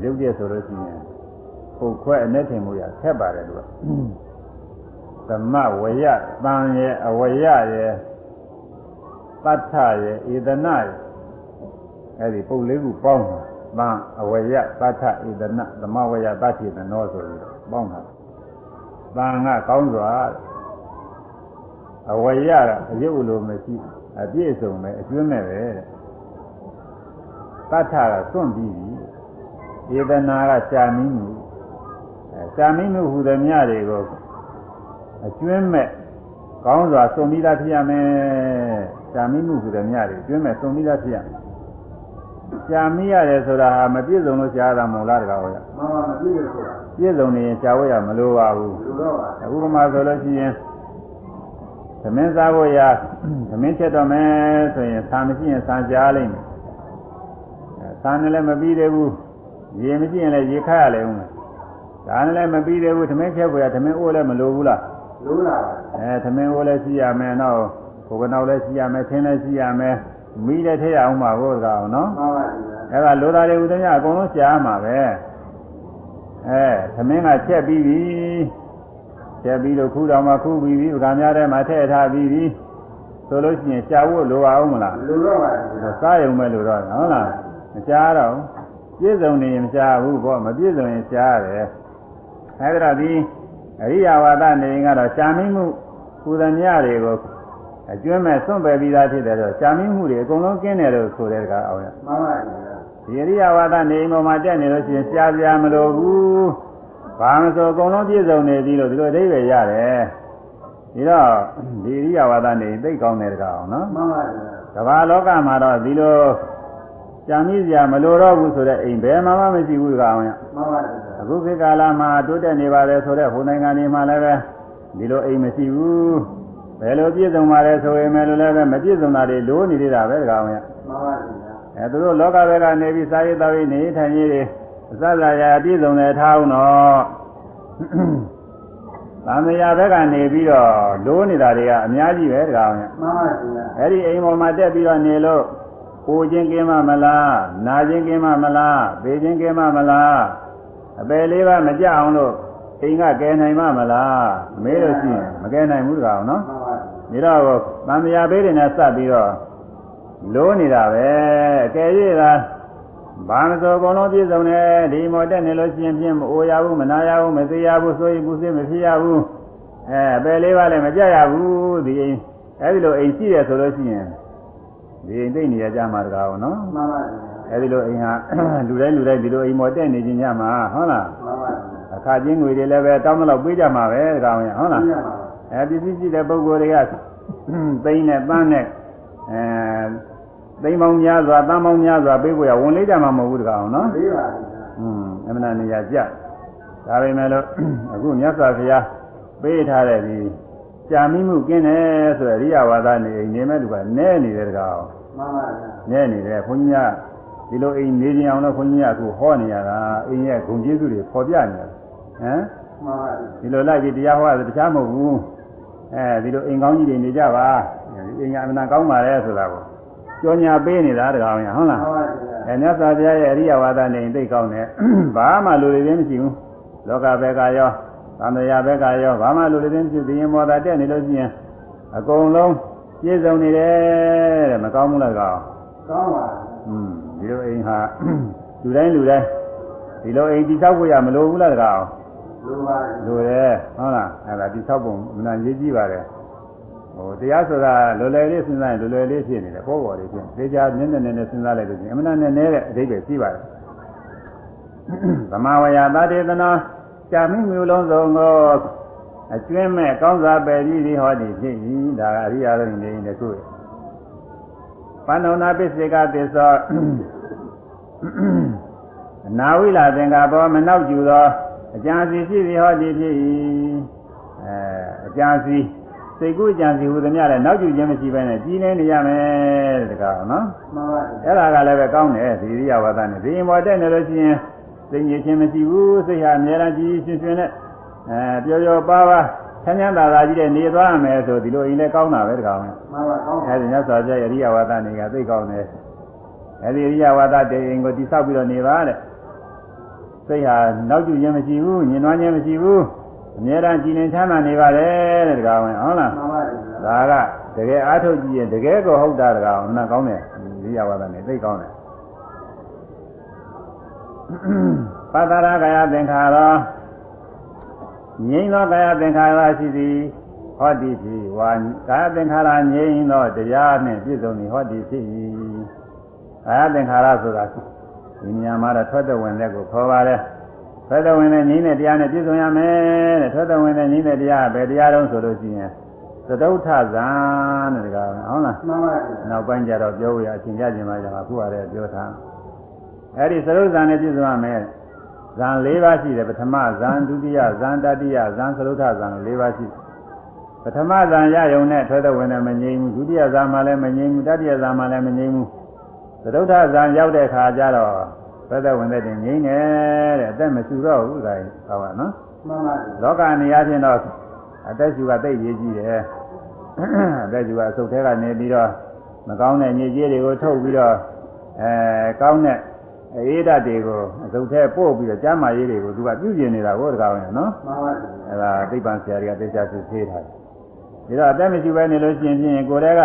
ရုပ်ပြဆိုလို့ရှိရင်ပုတ်ခွဲအနဲ့ထင်မှုရခက်ပါတယ်သူကသမဝရတန်ရဲ့အဝရရဲ့သတ္ထရဲ့ဧဒနာရဲ့အဲ့ဒီပုတ်လေးခုပေါင်းတာတန်အဝရသတ္ထဧဒနာသမဝရသထေတနောဆိုပြီးပေါင်းတာတန်ကကောင်းစွာ အဝရကအယုတ်လိုမရှိအပြည့်စုံပဲအကျွမ်းမဲ့ပဲတဲ့တထကစွန့်ပြီးပြီဧဒနာကရှာမင်းမှုအဲရှာမင်းမှုဟူသည်များတွေကိုအကျွမ်းမဲ့ကောင်းစွာစွန့်ပြီးသားဖြစ်ရမယ်ရှာမင်းမှုဟူသည်များတွေအကျွမ်းမဲ့စွန့်ပြီးသားဖြစ်ရမယ်ရှာမိရတယ်ဆိုတာဟာမပြည့်စုံလို့ရှားတာမဟုတ်လားတကားဟောရမှန်ပါမပြည့်လို့ဆိုတာပြည့်စုံနေရင်ရှားဝရမလိုပါဘူးလူတော့ပါအခုကမှဆိုလို့ရှိရင် သမင်းစားဖို့ရသမင်းချက်တော့မယ်ဆိုရင်ဆာမရှိရင်ဆာကြားလိမ့်မယ်အဲဆာနဲ့လည်းမပြီးသေးဘူးရေမရှိရင်လည်းရေခတ်ရလိမ့်ဦးမယ်ဒါနဲ့လည်းမပြီးသေးဘူးသမင်းချက်ဖို့ရသမင်းအိုးလည်းမလိုဘူးလားလူလာပါအဲသမင်းအိုးလည်းရှိရမယ်နောက်ဘုကနောက်လည်းရှိရမယ်ထင်းလည်းရှိရမယ်မီးလည်းထည့်ရအောင်ပါဘုရားအောင်နော်မှန်ပါဗျာအဲ့ဒါလိုသားတွေဥဒ္ဒညအကုန်လုံးရှားမှာပဲအဲသမင်းကချက်ပြီးပြီ ချက်ပြီးလို့ခူးတော်မှာခူးပြီးပြီဗကာများထဲမှာထည့်ထားပြီးပြီဆိုလို့ရှိရင်ရှားဖို့လိုအောင်မလားလူတော့ပါစားရုံပဲလိုတော့ဟုတ်လားမရှားတော့ပြည့်စုံနေရင်မရှားဘူးပေါ့မပြည့်စုံရင်ရှားရတယ်အဲဒါဒီအရိယာဝါဒနေရင်ကတော့ရှားမိမှုပူဇမြတွေကိုအကျွမ်းမဲ့စွန့်ပယ်ပြီးသားဖြစ်တယ်တော့ရှားမိမှုတွေအကုန်လုံးကျင်းတယ်လို့ဆိုတဲ့ကအောင်ရမှန်ပါဗျာဒီအရိယဝါဒနေအိမ်ပေါ်မှာတက်နေလို့ရှိရင်ရှားပြားမလို့ဘူး ဘာမဆိုအကုန်လုံးပြည့်စုံနေပြီလို့ဒီလိုအဓိပ္ပာယ်ရတယ်ဒီတော့ဒီအရိယဝါဒနေသိကောင်းတယ်တကားအောင်နော်မှန်ပါဗျာကမ္ဘာလောကမှာတော့ဒီလိုကြံမိစရာမလိုတော့ဘူးဆိုတဲ့အိမ်ဘယ်မှမမရှိဘူးတကားအောင်ရမှန်ပါဗျာအခုခေတ်ကာလမှာတိုးတက်နေပါတယ်ဆိုတော့ဟိုနိုင်ငံတွေမှာလည်းပဲဒီလိုအိမ်မရှိဘူးဘယ်လိုပြည့်စုံပါလဲဆိုရင်လည်းလည်းပဲမပြည့်စုံတာတွေလိုနေသေးတာပဲတကားအောင်ရမှန်ပါဗျာအဲသူတို့လောကဘက်ကနေပြီးစာရေးတော်ရေးနေထိုင်ရေးတွေ အစစရာပြည့်စုံတယ်ထားအောင်တော့သံဃာဘက်ကနေပြီးတော့လိုးနေတာတွေကအများကြီးပဲတကောင်ရမှန်ပါဗျာအဲ့ဒီအိမ်ပေါ်မှာတက်ပြီးတော့နေလို့ကိုချင်းကင်းမမလားနာချင်းကင်းမမလားပေချင်းကင်းမမလားအပယ်လေးပါမကြအောင်လို့အိမ်ကကယ်နိုင်မမလားမေးလို့ရှိရင်မကယ်နိုင်ဘူးတကောင်နော်မှန်ပါဗျာဒါတော့သံဃာဘေးတွေနဲ့စပ်ပြီးတော့လိုးနေတာပဲအကယ်၍သာ ဘာမဆိုအကုန်လုံးပြည့်စုံတယ်ဒီမော်တက်နေလို့ရှိရင်ပြင်းမအိုရဘူးမနာရဘူးမသေးရဘူးဆိုရင်ဘူးစိမဖြစ်ရဘူးအဲပယ်လေးပါလည်းမကြရဘူးဒီအိမ်အဲဒီလိုအိမ်ရှိရဆိုလို့ရှိရင်ဒီအိမ်သိနေရကြမှာတကားနော်မှန်ပါဗျာအဲဒီလိုအိမ်ဟာလူတိုင်းလူတိုင်းဒီလိုအိမ်မော်တက်နေခြင်းညမှာဟုတ်လားမှန်ပါဗျာအခါချင်းငွေတွေလည်းပဲတောင်းမလို့ပေးကြမှာပဲတကားဝင်ဟုတ်လားပြရပါအဲပစ္စည်းရှိတဲ့ပုဂ္ဂိုလ်တွေကသိန်းနဲ့ပန်းနဲ့အဲ သိန်းပေါင်းများစွာတန်းပေါင်းများစွာပေးဖို့ရဝန်လေးကြမှာမဟုတ်ဘူးတကောင်နော်ပေးပါဗျာอืมအမှန်တရားနေရာကြဒါပေမဲ့လို့အခုမြတ်စွာဘုရားပေးထားတဲ့ဒီကြာမိမှုကင်းတယ်ဆိုရရိယဝါဒနေနေမဲ့လူကနဲနေတယ်တကောင်မှန်ပါဗျာနဲနေတယ်ခွန်ကြီးကဒီလိုအိမ်နေကြအောင်လို့ခွန်ကြီးကအခုဟောနေရတာအိမ်ရဲ့ဂုံကျေးဇူးတွေပေါ်ပြနေတယ်ဟမ်မှန်ပါဗျာဒီလိုလိုက်ပြီးတရားဟောရတယ်တခြားမဟုတ်ဘူးအဲဒီလိုအိမ်ကောင်းကြီးတွေနေကြပါအိမ်ကအမှန်ကောင်းပါလေဆိုတာကို ကြောညာပေးနေတာတကောင်ရဟုတ်လားမှန်ပါဗျာအဲမြတ်စွာဘုရားရဲ့အရိယဝါဒနေသိကောင်းတယ်ဘာမှလူတွေလည်းမရှိဘူးလောကဘက်ကရောသံဃာဘက်ကရောဘာမှလူတွေလည်းမရှိဘူးဒီရင်မောတာတက်နေလို့ရှိရင်အကုန်လုံးပြည့်စုံနေတယ်တဲ့မကောင်းဘူးလားကောင်ကောင်းပါอืมဒီလိုအိမ်ဟာလူတိုင်းလူတိုင်းဒီလိုအိမ်တိဆောက်ဖို့ရမလိုဘူးလားကောင်လူပါလိုတယ်ဟုတ်လားအဲ့ဒါတိဆောက်ပုံမနာရေးကြည့်ပါတယ် ဟိုတရားဆိုတာလွယ်လွယ်လေးစဉ်းစားရင်လွယ်လွယ်လေးဖြစ်နေတယ်ပေါ်ပေါ်လေးဖြစ်နေကြနည်းနည်းနည်းနည်းစဉ်းစားလိုက်လို့ရှိရင်အမှန်နဲ့နည်းတဲ့အဓိပ္ပာယ်ရှိပါတယ်သမဝယသတေသနာကြာမိမျိုးလုံးစုံကိုအကျွင်းမဲ့ကောင်းစားပယ်ပြီးဒီဟောဒီဖြစ်၏ဒါကအရိယာလုံးနေနေခုပန္နုနာပစ္စေကသစ္စောနာဝိလာသင်္ကာဘောမနောက်ကျူသောအကြံစီရှိသည်ဟောဒီဖြစ်၏အဲအကြံစီ စိတ်ကူးအကြံစီဟူသည်များလည်းနောက်ကျူခြင်းမရှိဘဲနဲ့ကြီးနေနေရမယ်တဲ့တကားနော်မှန်ပါဗျာအဲ့ဒါကလည်းပဲကောင်းတယ်ဒီရိယဝါဒနဲ့ဒီရင်ပေါ်တက်နေလို့ရှိရင်စိတ်ညစ်ခြင်းမရှိဘူးစိတ်ဟာအများအားကြီးရှင်ရှင်နဲ့အဲပျော်ပျော်ပါးပါးချမ်းချမ်းသာသာကြီးတဲ့နေသွားမယ်ဆိုဒီလိုအိမ်လည်းကောင်းတာပဲတကောင်ပဲမှန်ပါကောင်းပါအဲဒီမြတ်စွာဘုရားရဲ့အရိယဝါဒနေကသိကောင်းတယ်အဲဒီအရိယဝါဒတေအိမ်ကိုတိဆောက်ပြီးတော့နေပါတဲ့စိတ်ဟာနောက်ကျခြင်းမရှိဘူးညင်နွားခြင်းမရှိဘူး အမြဲတမ်းကြည်လင်ချမ်းသာနေပါတယ်တဲ့တကောင်ပဲဟုတ်လားမှန်ပါဗျာဒါကတကယ်အားထုတ်ကြည့်ရင်တကယ်ကိုဟုတ်တာတကောင်မနာကောင်းတယ်အရိယဝါဒနေသိကောင်းတယ်ပတ္တရာကာယသင်္ခါရောငြိမ်းသောကာယသင်္ခါရရှိသည်ဟောတိဖြစ်ဝါကာယသင်္ခါရငြိမ်းသောတရားနှင့်ပြည့်စုံသည်ဟောတိဖြစ်၏ကာယသင်္ခါရဆိုတာဒီနေရာမှာတော့ထွက်တဲ့ဝင်တဲ့ကိုခေါ်ပါတယ် ထွက်တဲ့ဝင်တဲ့ငြိမ်းတဲ့တရားနဲ့ပြည့်စုံရမယ်တဲ့ထွက်တဲ့ဝင်တဲ့ငြိမ်းတဲ့တရားကဘယ်တရားတုံးဆိုလို့ရှိရင်သတုဋ္ဌဇာတဲ့တကားဟုတ်လားမှန်ပါဗျာနောက်ပိုင်းကျတော့ပြောဝရအချင်းကြခြင်းမှာကြာအခုရတဲ့ပြောထားအဲ့ဒီသရုပ်ဇာနဲ့ပြည့်စုံရမယ်ဇန်၄ပါးရှိတယ်ပထမဇန်ဒုတိယဇန်တတိယဇန်သရုပ်ထဇန်၄ပါးရှိပထမဇန်ရယုံနဲ့ထွဲတဲ့ဝင်နဲ့မငြိမ်ဘူးဒုတိယဇန်မှလည်းမငြိမ်ဘူးတတိယဇန်မှလည်းမငြိမ်ဘူးသရုပ်ထဇန်ရောက်တဲ့ခါကျတော့ ထွဲတဲ့ဝင်တဲ့တင်ငြိမ်တယ်တဲ့အသက်မရှိတော့ဘူးဒါဟောပါနော်မှန်ပါဗျာလောကနေရာချင်းတော့အသက်ရှူကသိရေးကြည့်တယ်အသက်ရှူကအဆုတ်ထဲကနေပြီးတော့မကောင်းတဲ့ညစ်ကြေးတွေကိုထုတ်ပြီးတော့အဲကောင်းတဲ့အေးဓာတ်တွေကိုအဆုတ်ထဲပို့ပြီးတော့ကျမ်းမာရေးတွေကိုသူကပြုပြင်နေတာကိုတကားဝင်နော်မှန်ပါဗျာအဲဒါသိပ္ပံဆရာတွေကသိချာစစ်ဆေးထားတယ်ဒါတော့အသက်မရှိဘဲနေလို့ရှိရင်ဖြင့်ကိုယ်တည်းက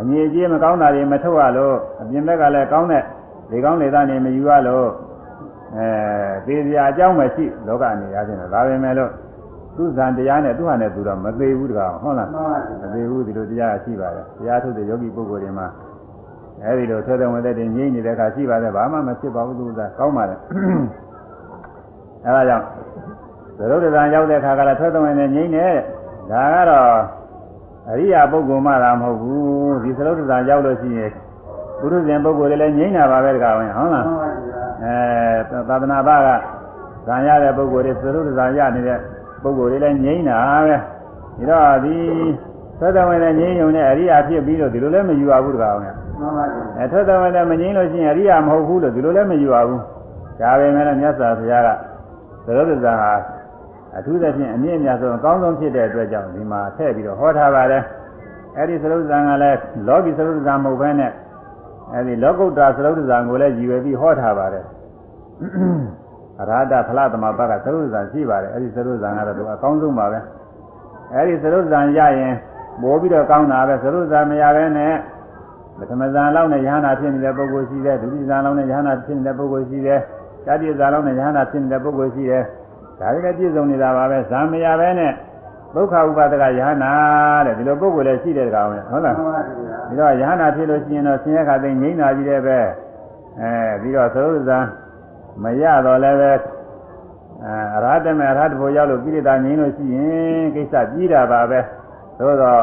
အမြင်ကြီးမကောင်းတာတွေမထုတ်ရလို့အပြင်ဘက်ကလည်းကောင်းတဲ့ ဒီကောင်းလေသားနေမယူရလို့အဲသေစရာအကြောင်းမရှိလောကအနေအချင်းတော့ဒါပဲမဲ့လို့သူဇန်တရားနဲ့သူဟာနဲ့သူတော့မသေးဘူးတကားဟုတ်လားမှန်ပါဗျာမသေးဘူးဒီလိုတရားရှိပါတယ်တရားထုတ်တဲ့ယောဂီပုဂ္ဂိုလ်တွေမှာအဲဒီလိုဆွဲတဲ့ဝင်တဲ့တင်ငြိမ့်နေတဲ့အခါရှိပါတယ်ဘာမှမဖြစ်ပါဘူးသူကကောင်းပါတယ်အဲဒါကြောင့်သရုပ်တံရောက်တဲ့အခါကလည်းဆွဲတဲ့ဝင်နဲ့ငြိမ့်နေဒါကတော့အရိယာပုဂ္ဂိုလ်မှသာမဟုတ်ဘူးဒီသရုပ်တံရောက်လို့ရှိရင် ပုရုဇဉ်ပုဂ္ဂိုလ်တွေလည်းငြိမ့်တာပါပဲတကားဝင်ဟုတ်လားမှန်ပါဗျာအဲသာသနာ့ဘာကဇံရတဲ့ပုဂ္ဂိုလ်တွေသရုပ်ဇံရနေတဲ့ပုဂ္ဂိုလ်တွေလည်းငြိမ့်တာပဲဒီတော့ဒီသက်တော်ဝင်တဲ့ငြိမ့်ုံနဲ့အရိယာဖြစ်ပြီးတော့ဒီလိုလည်းမယူရဘူးတကားအောင်မှန်ပါဗျာအဲသက်တော်ဝင်တဲ့မငြိမ့်လို့ရှိရင်အရိယာမဟုတ်ဘူးလို့ဒီလိုလည်းမယူရဘူးဒါပဲမဲ့မြတ်စွာဘုရားကသရုပ်ဇံဟာအထူးသဖြင့်အမြင့်အမြတ်ဆုံးအကောင်းဆုံးဖြစ်တဲ့အတွက်ကြောင့်ဒီမှာထည့်ပြီးတော့ဟောထားပါတယ်အဲဒီသရုပ်ဇံကလည်းလောကီသရုပ်ဇံမဟုတ်ဘဲနဲ့ အဲဒီလောကုတ္တရာသရုပ်ဇံကိုလည်းရည်ရွယ်ပြီးဟောထားပါတယ်အရဟတဖလားသမဘကသရုပ်ဇံရှိပါတယ်အဲဒီသရုပ်ဇံကတော့သူအကောင်းဆုံးပါပဲအဲဒီသရုပ်ဇံရရင်ပိုးပြီးတော့ကောင်းတာပဲသရုပ်ဇံမရဘဲနဲ့ပထမဇံလောက်နဲ့ယ ahanan ဖြစ်နေတဲ့ပုဂ္ဂိုလ်ရှိတယ်ဒုတိယဇံလောက်နဲ့ယ ahanan ဖြစ်နေတဲ့ပုဂ္ဂိုလ်ရှိတယ်တတိယဇံလောက်နဲ့ယ ahanan ဖြစ်နေတဲ့ပုဂ္ဂိုလ်ရှိတယ်ဒါတွေလည်းပြည့်စုံနေတာပါပဲဇံမရဘဲနဲ့ ဒုက္ခဥပါဒကယ ahanan တဲ့ဒီလိုပုဂ္ဂိုလ်လည်းရှိတယ်တကောင်ဟုတ်လားမှန်ပါဗျာပြီးတော့ယ ahanan ဖြစ်လို့ရှိရင်တော့ဆင်းရဲခါသိငြိမ့်တာကြီးတယ်ပဲအဲပြီးတော့သရုပ်ဇံမရတော့လည်းပဲအဲအရဟတမေအရဟတဘုရောက်လို့ကိလေသာငြိမ်းလို့ရှိရင်ကိစ္စကြီးတာပါပဲသို့တော့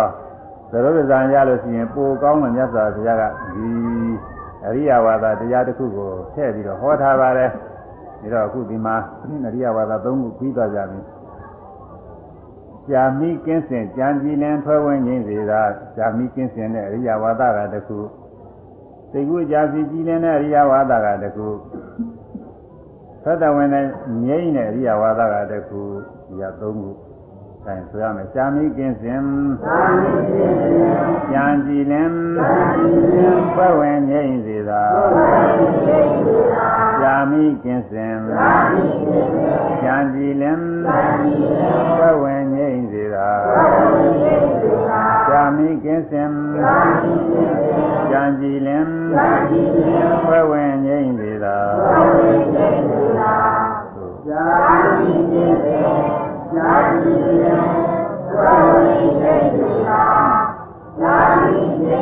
သရုပ်ဇံရလို့ရှိရင်ပိုကောင်းတဲ့မြတ်စွာဘုရားကဒီအရိယဝါဒတရားတစ်ခုကိုထည့်ပြီးတော့ဟောထားပါတယ်ပြီးတော့အခုဒီမှာအရိယဝါဒ၃ခုပြီးသွားကြပြီ ကြာမိကင်းစင်ကြံကြည်လင်ထွက်ဝင်ခြင်းစေတာကြာမိကင်းစင်တဲ့အရိယဝါဒကတစ်ခုသိကုကြာစီကြည်လင်တဲ့အရိယဝါဒကတစ်ခုသတ္တဝင်တဲ့ငြိမ့်တဲ့အရိယဝါဒကတစ်ခုဒီက၃ခုဆိုင်ဆိုရမယ်ကြာမိကင်းစင်ကြံကြည်လင်ထွက်ဝင်ငြိမ့်စေတာကြာမိကင်းစင်ကြံကြည်လင်ထွက်ဝင် ငြိမ့်စေတာကြာမိကင်းစင်ကြံကြည်လင်ထွက်ဝင်ငြိမ့်စေတာဇာတိနေဇာတိနေဝိနေသာဇာတိနေ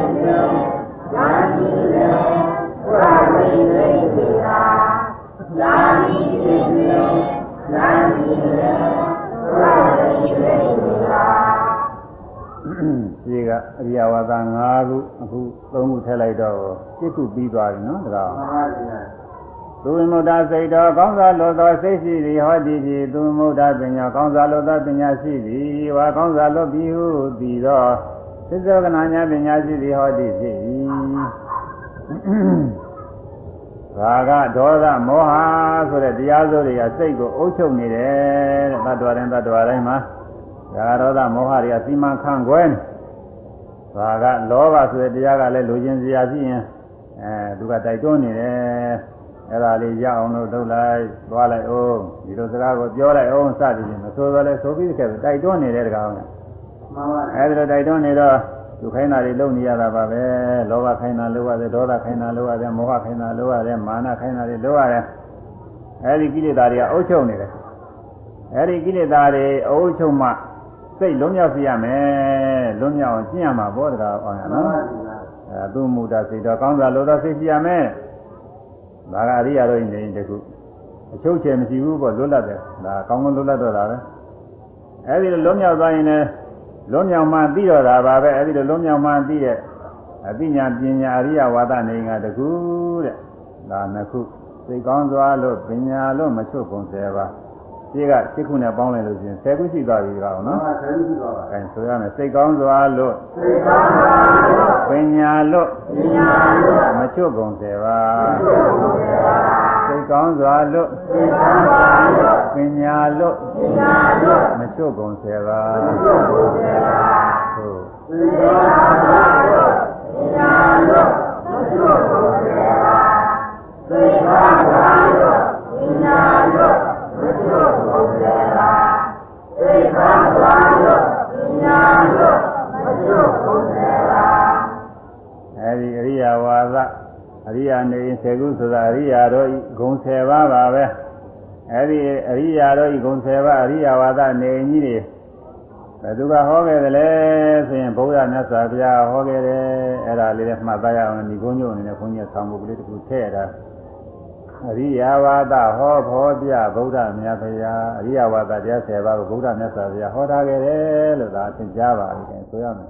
ဇာတိနေဝိနေသာဇာတိနေဇာတိနေဝိနေသာ ဒီကအရိယဝါဒ5ခုအခု3ခုထည့်လိုက်တော့7ခုပြီးသွားပြီနော်ဒါကသူဝိမုဒ္ဒစိတ်တော်ကောင်းစွာလောသောစိတ်ရှိသည်ဟောဒီဖြင့်သူဝိမုဒ္ဒပညာကောင်းစွာလောသောပညာရှိသည်ဝါကောင်းစွာလောပြီးဟုပြီးတော့သစ္စောကနာညာပညာရှိသည်ဟောဒီဖြင့် ရာဂဒေါသမောဟဆိုတဲ့တရားစိုးတွေကစိတ်ကိုအုပ်ချုပ်နေတယ်တဲ့တ attva တိုင်းတ attva တိုင်းမှာရာဂဒေါသမောဟတွေကစီမံခန့်ခွဲနေဒါကလောဘဆိုတဲ့တရားကလည်းလူချင်းစရာရှိရင်အဲသူကတိုက်တွန်းနေတယ်အဲ့ဒါလေးရအောင်လို့လုပ်လိုက်သွားလိုက်အောင်ဒီလိုစကားကိုပြောလိုက်အောင်စသည်ဖြင့်မဆိုတော့လဲဆိုပြီးတဲ့တိုက်တွန်းနေတဲ့ကောင်ကမှန်ပါအဲ့ဒါတိုက်တွန်းနေတော့ သူခိုင်းတာတွေလုပ်နေရတာပါပဲလောဘခိုင်းတာလုပ်ရတယ်ဒေါသခိုင်းတာလုပ်ရတယ်မောဟခိုင်းတာလုပ်ရတယ်မာနခိုင်းတာတွေလုပ်ရတယ်အဲ့ဒီကိလေသာတွေကအုပ်ချုပ်နေတယ်အဲ့ဒီကိလေသာတွေအုပ်ချုပ်မှစိတ်လုံးမြောက်စေရမယ်လုံးမြောက်အောင်ကျင့်ရမှာဘောတကားအောင်ရမှန်နော်ပါအဲသူမူတာစိတ်တော့ကောင်းစားလို့တော့စိတ်ရှိရမယ်ဒါကအရိယာတို့နေတခုအချုပ်ချယ်မရှိဘူးပေါ့လွတ်လပ်တယ်ဒါကောင်းကောင်းလွတ်လပ်တော့တာပဲအဲဒီလိုလုံးမြောက်သွားရင်လည်း လုံးမြောက်မှသိတော့တာပါပဲအဲဒီလိုလုံးမြောက်မှသိတဲ့အသိဉာဏ်ပညာအရိယဝါဒနေငါတခုတဲ့ဒါနှစ်ခုစိတ်ကောင်းစွာလို့ပညာလို့မချွတ်ကုန်စေပါဒီကစိတ်ခုနဲ့ပေါင်းလိုက်လို့ရှိရင်10ခုရှိသွားပြီကောင်မှန်နော်ပါဆယ်ပြီးပါပါအဲဆိုရမယ်စိတ်ကောင်းစွာလို့သိကောင်းပါလို့ပညာလို့ပညာလို့မချွတ်ကုန်စေပါသိပါပါ စိတ်ကောင်းစွာလို့သိကောင်းပါလို့ပညာလို့ပညာလို့မချွတ်ကုန်စေပါသိပါပါဟုတ်သိကောင်းပါလို့ပညာလို့သိပါပါသိကောင်းပါလို့ပညာလို့သိပါပါသိကောင်းပါလို့ပညာလို့သိပါပါအဲဒီအရိယာဝါဒ အရိယာနေဆယ်ခုဆိုတာအရိယာတို့ဤဂုံဆယ်ပါးပါပဲအဲဒီအရိယာတို့ဤဂုံဆယ်ပါးအရိယာဝါဒနေကြီးတွေဘယ်သူကဟောခဲ့တယ်လဲဆိုရင်ဘုရားမြတ်စွာဘုရားဟောခဲ့တယ်အဲ့ဒါလေးနဲ့မှတ်သားရအောင်ဒီကုန်းညုံအနေနဲ့ခွန်ကြီးဆောင်းဖို့ကလေးတစ်ခုထည့်ရတာအရိယာဝါဒဟောဖောပြဗုဒ္ဓမြတ်ဗျာအရိယာဝါဒတရားဆယ်ပါးကိုဗုဒ္ဓမြတ်စွာဘုရားဟောထားခဲ့တယ်လို့ဒါသင်ကြားပါလိမ့်မယ်ဆိုရမယ်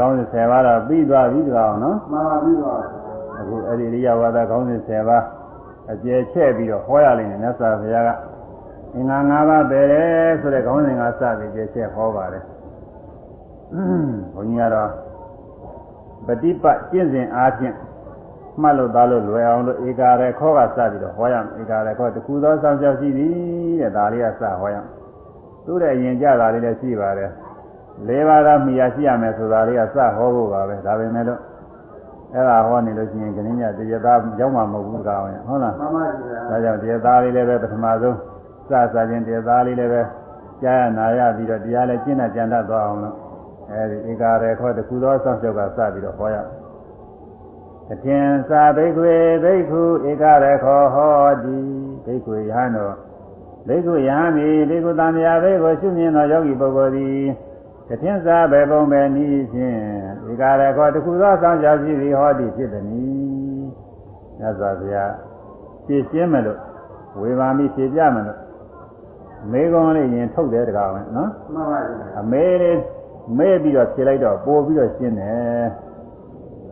ခေါင်းစဉ်10ပါးတော့ပြီးသွားပြီကြောင်နော်မှန်ပါပြီပါအခုအဲ့ဒီရိယဝါဒခေါင်းစဉ်10ပါးအကျယ်ချဲ့ပြီးတော့ဟောရလိမ့်မယ်မြတ်စွာဘုရားကအင်္ဂါ၅ပါးပဲလေဆိုတဲ့ခေါင်းစဉ်ကစပြီးကျယ်ချဲ့ဟောပါတယ်ဘုန်းကြီးကတော့ပฏิပတ်ကျင့်စဉ်အားဖြင့်မှတ်လို့သားလို့လွယ်အောင်လို့ဧကာရခောကစပြီးတော့ဟောရမယ်ဧကာရခောတခုသောစောင့်ရှောက်ရှိသည်တဲ့ဒါလေးကစဟောရမယ်သူ့ရဲ့ရင်ကြတာလေးလည်းရှိပါတယ် လေးပါးသာမိယာရှိရမယ်ဆိုတာလေးကစဟောဖို့ပါပဲဒါပဲမဲ့လို့အဲ့ဒါဟောနေလို့ရှိရင်ခင်းညတရားသားရောက်မှာမဟုတ်ဘူးကောင်းရင်ဟုတ်လားမှန်ပါပြီဗျာဒါကြောင့်တရားသားလေးလည်းပဲပထမဆုံးစစချင်းတရားသားလေးလည်းပဲကြားရနာရပြီးတော့တရားလည်းကျင့်တတ်ကြံတတ်သွားအောင်လို့အဲဒီဧကာရေခောတခုသောဆောင်းကျောက်ကစပြီးတော့ဟောရအထင်စာဘိက္ခွေဘိက္ခုဧကာရေခောဟောတိဘိက္ခွေယဟန်တော်ဘိက္ခုယဟန်မီဘိက္ခုတံမြာဘိက္ခုရှုမြင်သောယောဂီပုဂ္ဂိုလ်သည် တထင်စာဘေပုံပဲနည်းဖြင့်ဧကာရေခောတခုသောဆောင်းကျောက်ရှိသည်ဟောတိဖြစ်သည်။မြတ်စွာဘုရားဖြည့်ရှင်းမယ်လို့ဝေဘာမိဖြည့်ပြမယ်လို့မေကုံလေးရင်ထုတ်တယ်တကားမယ်နော်မှန်ပါပြီအမေလေးမေးပြီးတော့ဖြည့်လိုက်တော့ပို့ပြီးတော့ရှင်းတယ်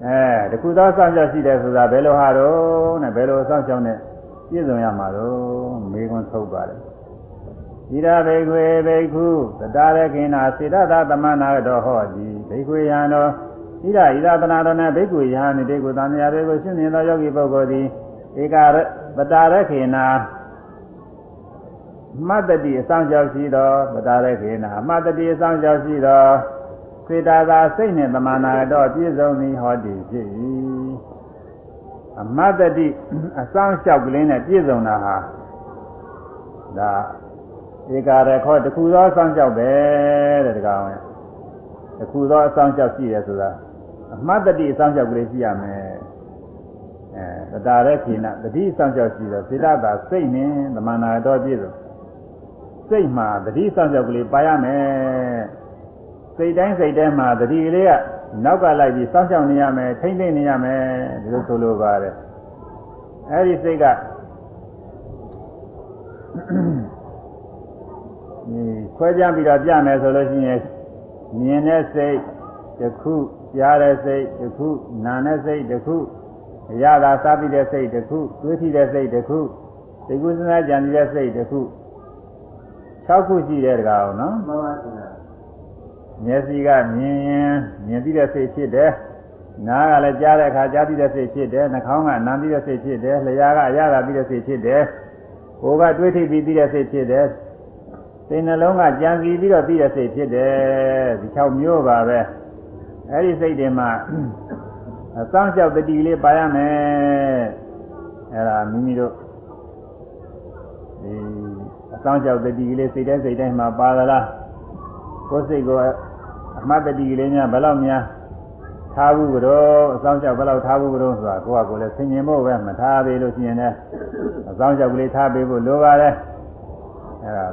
အဲတခုသောစောင့်ရှောက်ရှိတယ်ဆိုတာဘယ်လိုဟာတော့နဲ့ဘယ်လိုစောင့်ရှောက်နဲ့ပြည့်စုံရမှာတော့မေကုံထုတ်ပါတယ် ဣရာဘေခွေဘေခုသတ္တရခိနာစေတသာသမဏတော်ဟောတိဘေခွေယံတော်ဣရာဣရာတနာတော်နဲ့ဘေခွေယံနိတေကုသံဃာဘေကိုရှင်းမြင်သောယောဂီပုဂ္ဂိုလ်သည်ဧကရပတ္တရခိနာမတ္တတိအဆောင်ကြောက်ရှိသောပတ္တရခိနာမတ္တတိအဆောင်ကြောက်ရှိသောစေတသာစိတ်နှင့်တမနာတော်ပြည့်စုံသည်ဟောတိဖြစ်၏အမတ္တတိအဆောင်လျှောက်ကလေးနဲ့ပြည့်စုံတာဟာဒါ ဧကာရခောတခုသောအဆောင်လျှောက်ပဲတဲ့တကားဝင်တခုသောအဆောင်လျှောက်ရှိတယ်ဆိုတာအမတ္တတိအဆောင်လျှောက်ကလေးရှိရမယ်အဲတတာရခိနာတတိအဆောင်လျှောက်ရှိတော့စေတသာစိတ်နှင့်တမနာတော်ပြည့်စုံစိတ်မှာတတိဆောင်လျှောက်ကလေးပါရမယ်စိတ်တိုင်းစိတ်တိုင်းမှာတတိကလေးကနောက်ကလိုက်ပြီးစောင့်ရှောက်နေရမယ်ထိမ့်သိမ့်နေရမယ်ဒီလိုဆိုလိုပါတယ်အဲဒီစိတ်ကဒီ ခွဲကြပြီးတော့ပြမယ်ဆိုလို့ရှိရင်မြင်တဲ့စိတ်တစ်ခုကြားတဲ့စိတ်တစ်ခုနာတဲ့စိတ်တစ်ခုအရသာစားပြီးတဲ့စိတ်တစ်ခုတွေးထိတဲ့စိတ်တစ်ခုဒီကုသနာကြံတဲ့စိတ်တစ်ခု6ခုရှိတဲ့တကားအောင်နော်မှန်ပါဗျာမျက်စိကမြင်ရင်မြင်ပြီးတဲ့စိတ်ဖြစ်တယ်နားကလည်းကြားတဲ့အခါကြားပြီးတဲ့စိတ်ဖြစ်တယ်နှာခေါင်းကနားပြီးတဲ့စိတ်ဖြစ်တယ်လျှာကအရသာပြီးတဲ့စိတ်ဖြစ်တယ်ကိုယ်ကတွေးထိပြီးပြီးတဲ့စိတ်ဖြစ်တယ် စိတ်နှလုံးကကြံစီပြီးတော့ပြီးတဲ့စိတ်ဖြစ်တယ်ဒီ6မျိုးပါပဲအဲ့ဒီစိတ်တွေမှာအစောင့်ကြောက်တတိလေးပါရမယ်အဲ့ဒါမိမိတို့ဒီအစောင့်ကြောက်တတိလေးစိတ်တိုင်းစိတ်တိုင်းမှာပါသလားကိုယ်စိတ်ကအမှတ်တတိလေးများဘယ်လောက်များထားဘူးကတော့အဆောင်ကြောက်ဘယ်လောက်ထားဘူးကတော့ဆိုတာကိုယ့်ဟာကိုယ်လည်းဆင်ញင်ဖို့ပဲမထားသေးလို့ရှိရင်လည်းအဆောင်ကြောက်ကလေးထားပေးဖို့လိုပါတယ် အဲ့ဒါ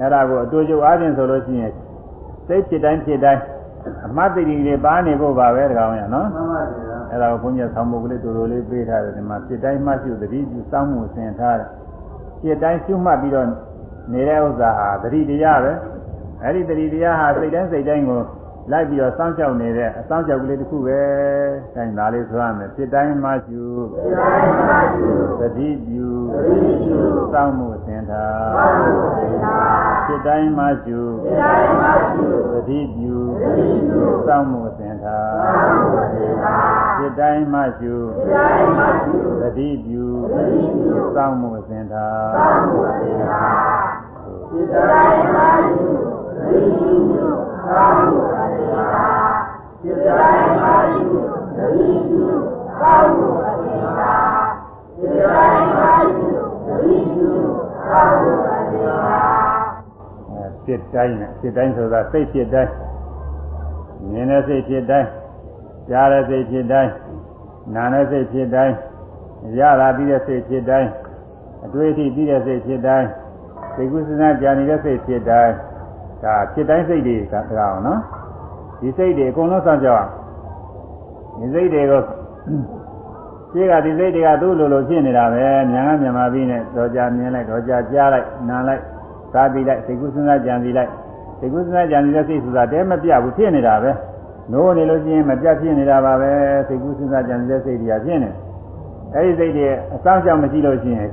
အဲ့ဒါကိုအတူတူအားဖြင့်ဆိုလို့ရှိရင်စိတ်ဖြစ်တိုင်းဖြစ်တိုင်းအမှတ်တတိလေးပါနေဖို့ပါပဲတကောင်ရနော်မှန်ပါဗျာအဲ့ဒါကိုဘုန်းကြီးဆောင်းဖို့ကလေးတူတူလေးပေးထားတယ်ဒီမှာဖြစ်တိုင်းမှတ်ရှုသတိပြုစောင့်မှုဆင်ထားတယ်ဖြစ်တိုင်းရှုမှတ်ပြီးတော့နေတဲ့ဥစ္စာဟာသတိတရားပဲအဲ့ဒီသတိတရားဟာစိတ်တိုင်းစိတ်တိုင်းကို လိုက်ပြီးတော့စောင့်ရှောက်နေတဲ့အစောင့်ရှောက်ကလေးတစ်ခုပဲ။အဲဒါလေးဆိုရမယ်ဖြစ်တိုင်းမှရှုဒီတိုင်းမှာယူသတိပြုဒီယူစောင့်မှုဆင်ထားဘာလို့လဲလားဖြစ်တိုင်းမှရှုဒီတိုင်းမှာယူသတိပြုဒီယူစောင့်မှုဆင်ထားဘာလို့လဲလားဖြစ်တိုင်းမှရှုဒီတိုင်းမှာယူသတိပြုဒီယူစောင့်မှုဆင်ထားဘာလို့လဲလားဒီတိုင်းမှာယူဒီယူဘာလို့လဲလားဒီတိုင်းမှာယူဒီယူဘာလို့လဲလားဒီတိုင်းမှာယူဒီယူဘာလို့လဲလားအဲ ဖြစ်တိုင်းနဲ့ဖြစ်တိုင်းဆိုတာစိတ်ဖြစ်တိုင်းမြင်တဲ့စိတ်ဖြစ်တိုင်းကြားတဲ့စိတ်ဖြစ်တိုင်းနားတဲ့စိတ်ဖြစ်တိုင်းရတာပြီးတဲ့စိတ်ဖြစ်တိုင်းအတွေ့အထိပြီးတဲ့စိတ်ဖြစ်တိုင်းသိကုသနာကြာနေတဲ့စိတ်ဖြစ်တိုင်းဒါဖြစ်တိုင်းစိတ်တွေကတကားအောင်နော် ဒီစိတ်တွေအကုန်လုံးစောင့်ကြအောင်ဒီစိတ်တွေကိုရှင်းကဒီစိတ်တွေကသူ့လိုလိုဖြစ်နေတာပဲမြန်ကမြန်မာပြီးနဲ့တော့ကြာမြင်လိုက်တော့ကြာကြားလိုက်နားလိုက်သာပြီးလိုက်သိကုသနာကြံပြီးလိုက်သိကုသနာကြံပြီးတဲ့စိတ်ဆိုတာတဲမပြဘူးဖြစ်နေတာပဲနိုးနေလို့ချင်းမပြတ်ဖြစ်နေတာပါပဲသိကုသနာကြံပြီးတဲ့စိတ်တွေကဖြစ်နေအဲဒီစိတ်တွေအစောင့်ကြောင့်မရှိလို့ရှိရင်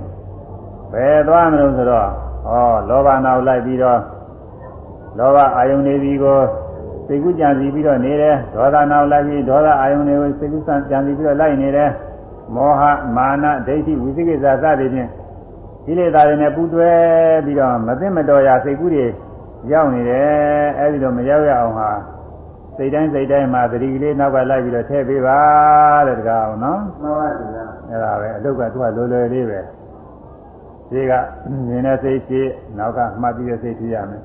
ဘယ်သွားမလို့ဆိုတော့ဩလောဘနောက်လိုက်ပြီးတော့လောဘအာယုန်နေပြီးကို စိတ်ကူးကြံစီပြီးတော့နေတယ်ဒေါသနောက်လိုက်ပြီးဒေါသအာယုန်တွေကိုစိတ်ကူးကြံစီပြီးတော့လိုက်နေတယ်မောဟမာနဒိဋ္ဌိဝိသိကိစ္စစသည်ဖြင့်ဒီလေသာတွေနဲ့ပူတွဲပြီးတော့မသိမတော်ရာစိတ်ကူးတွေရောက်နေတယ်အဲဒီတော့မရောက်ရအောင်ဟာစိတ်တိုင်းစိတ်တိုင်းမှာသတိကလေးနောက်ကလိုက်ပြီးတော့ထည့်ပေးပါတဲ့တကားအောင်နော်မှန်ပါဗျာအဲ့ဒါပဲအလုတ်ကသူကလွယ်လွယ်လေးပဲဒီကမြင်တဲ့စိတ်ဖြစ်နောက်ကမှတ်ပြီးတဲ့စိတ်ဖြစ်ရမယ်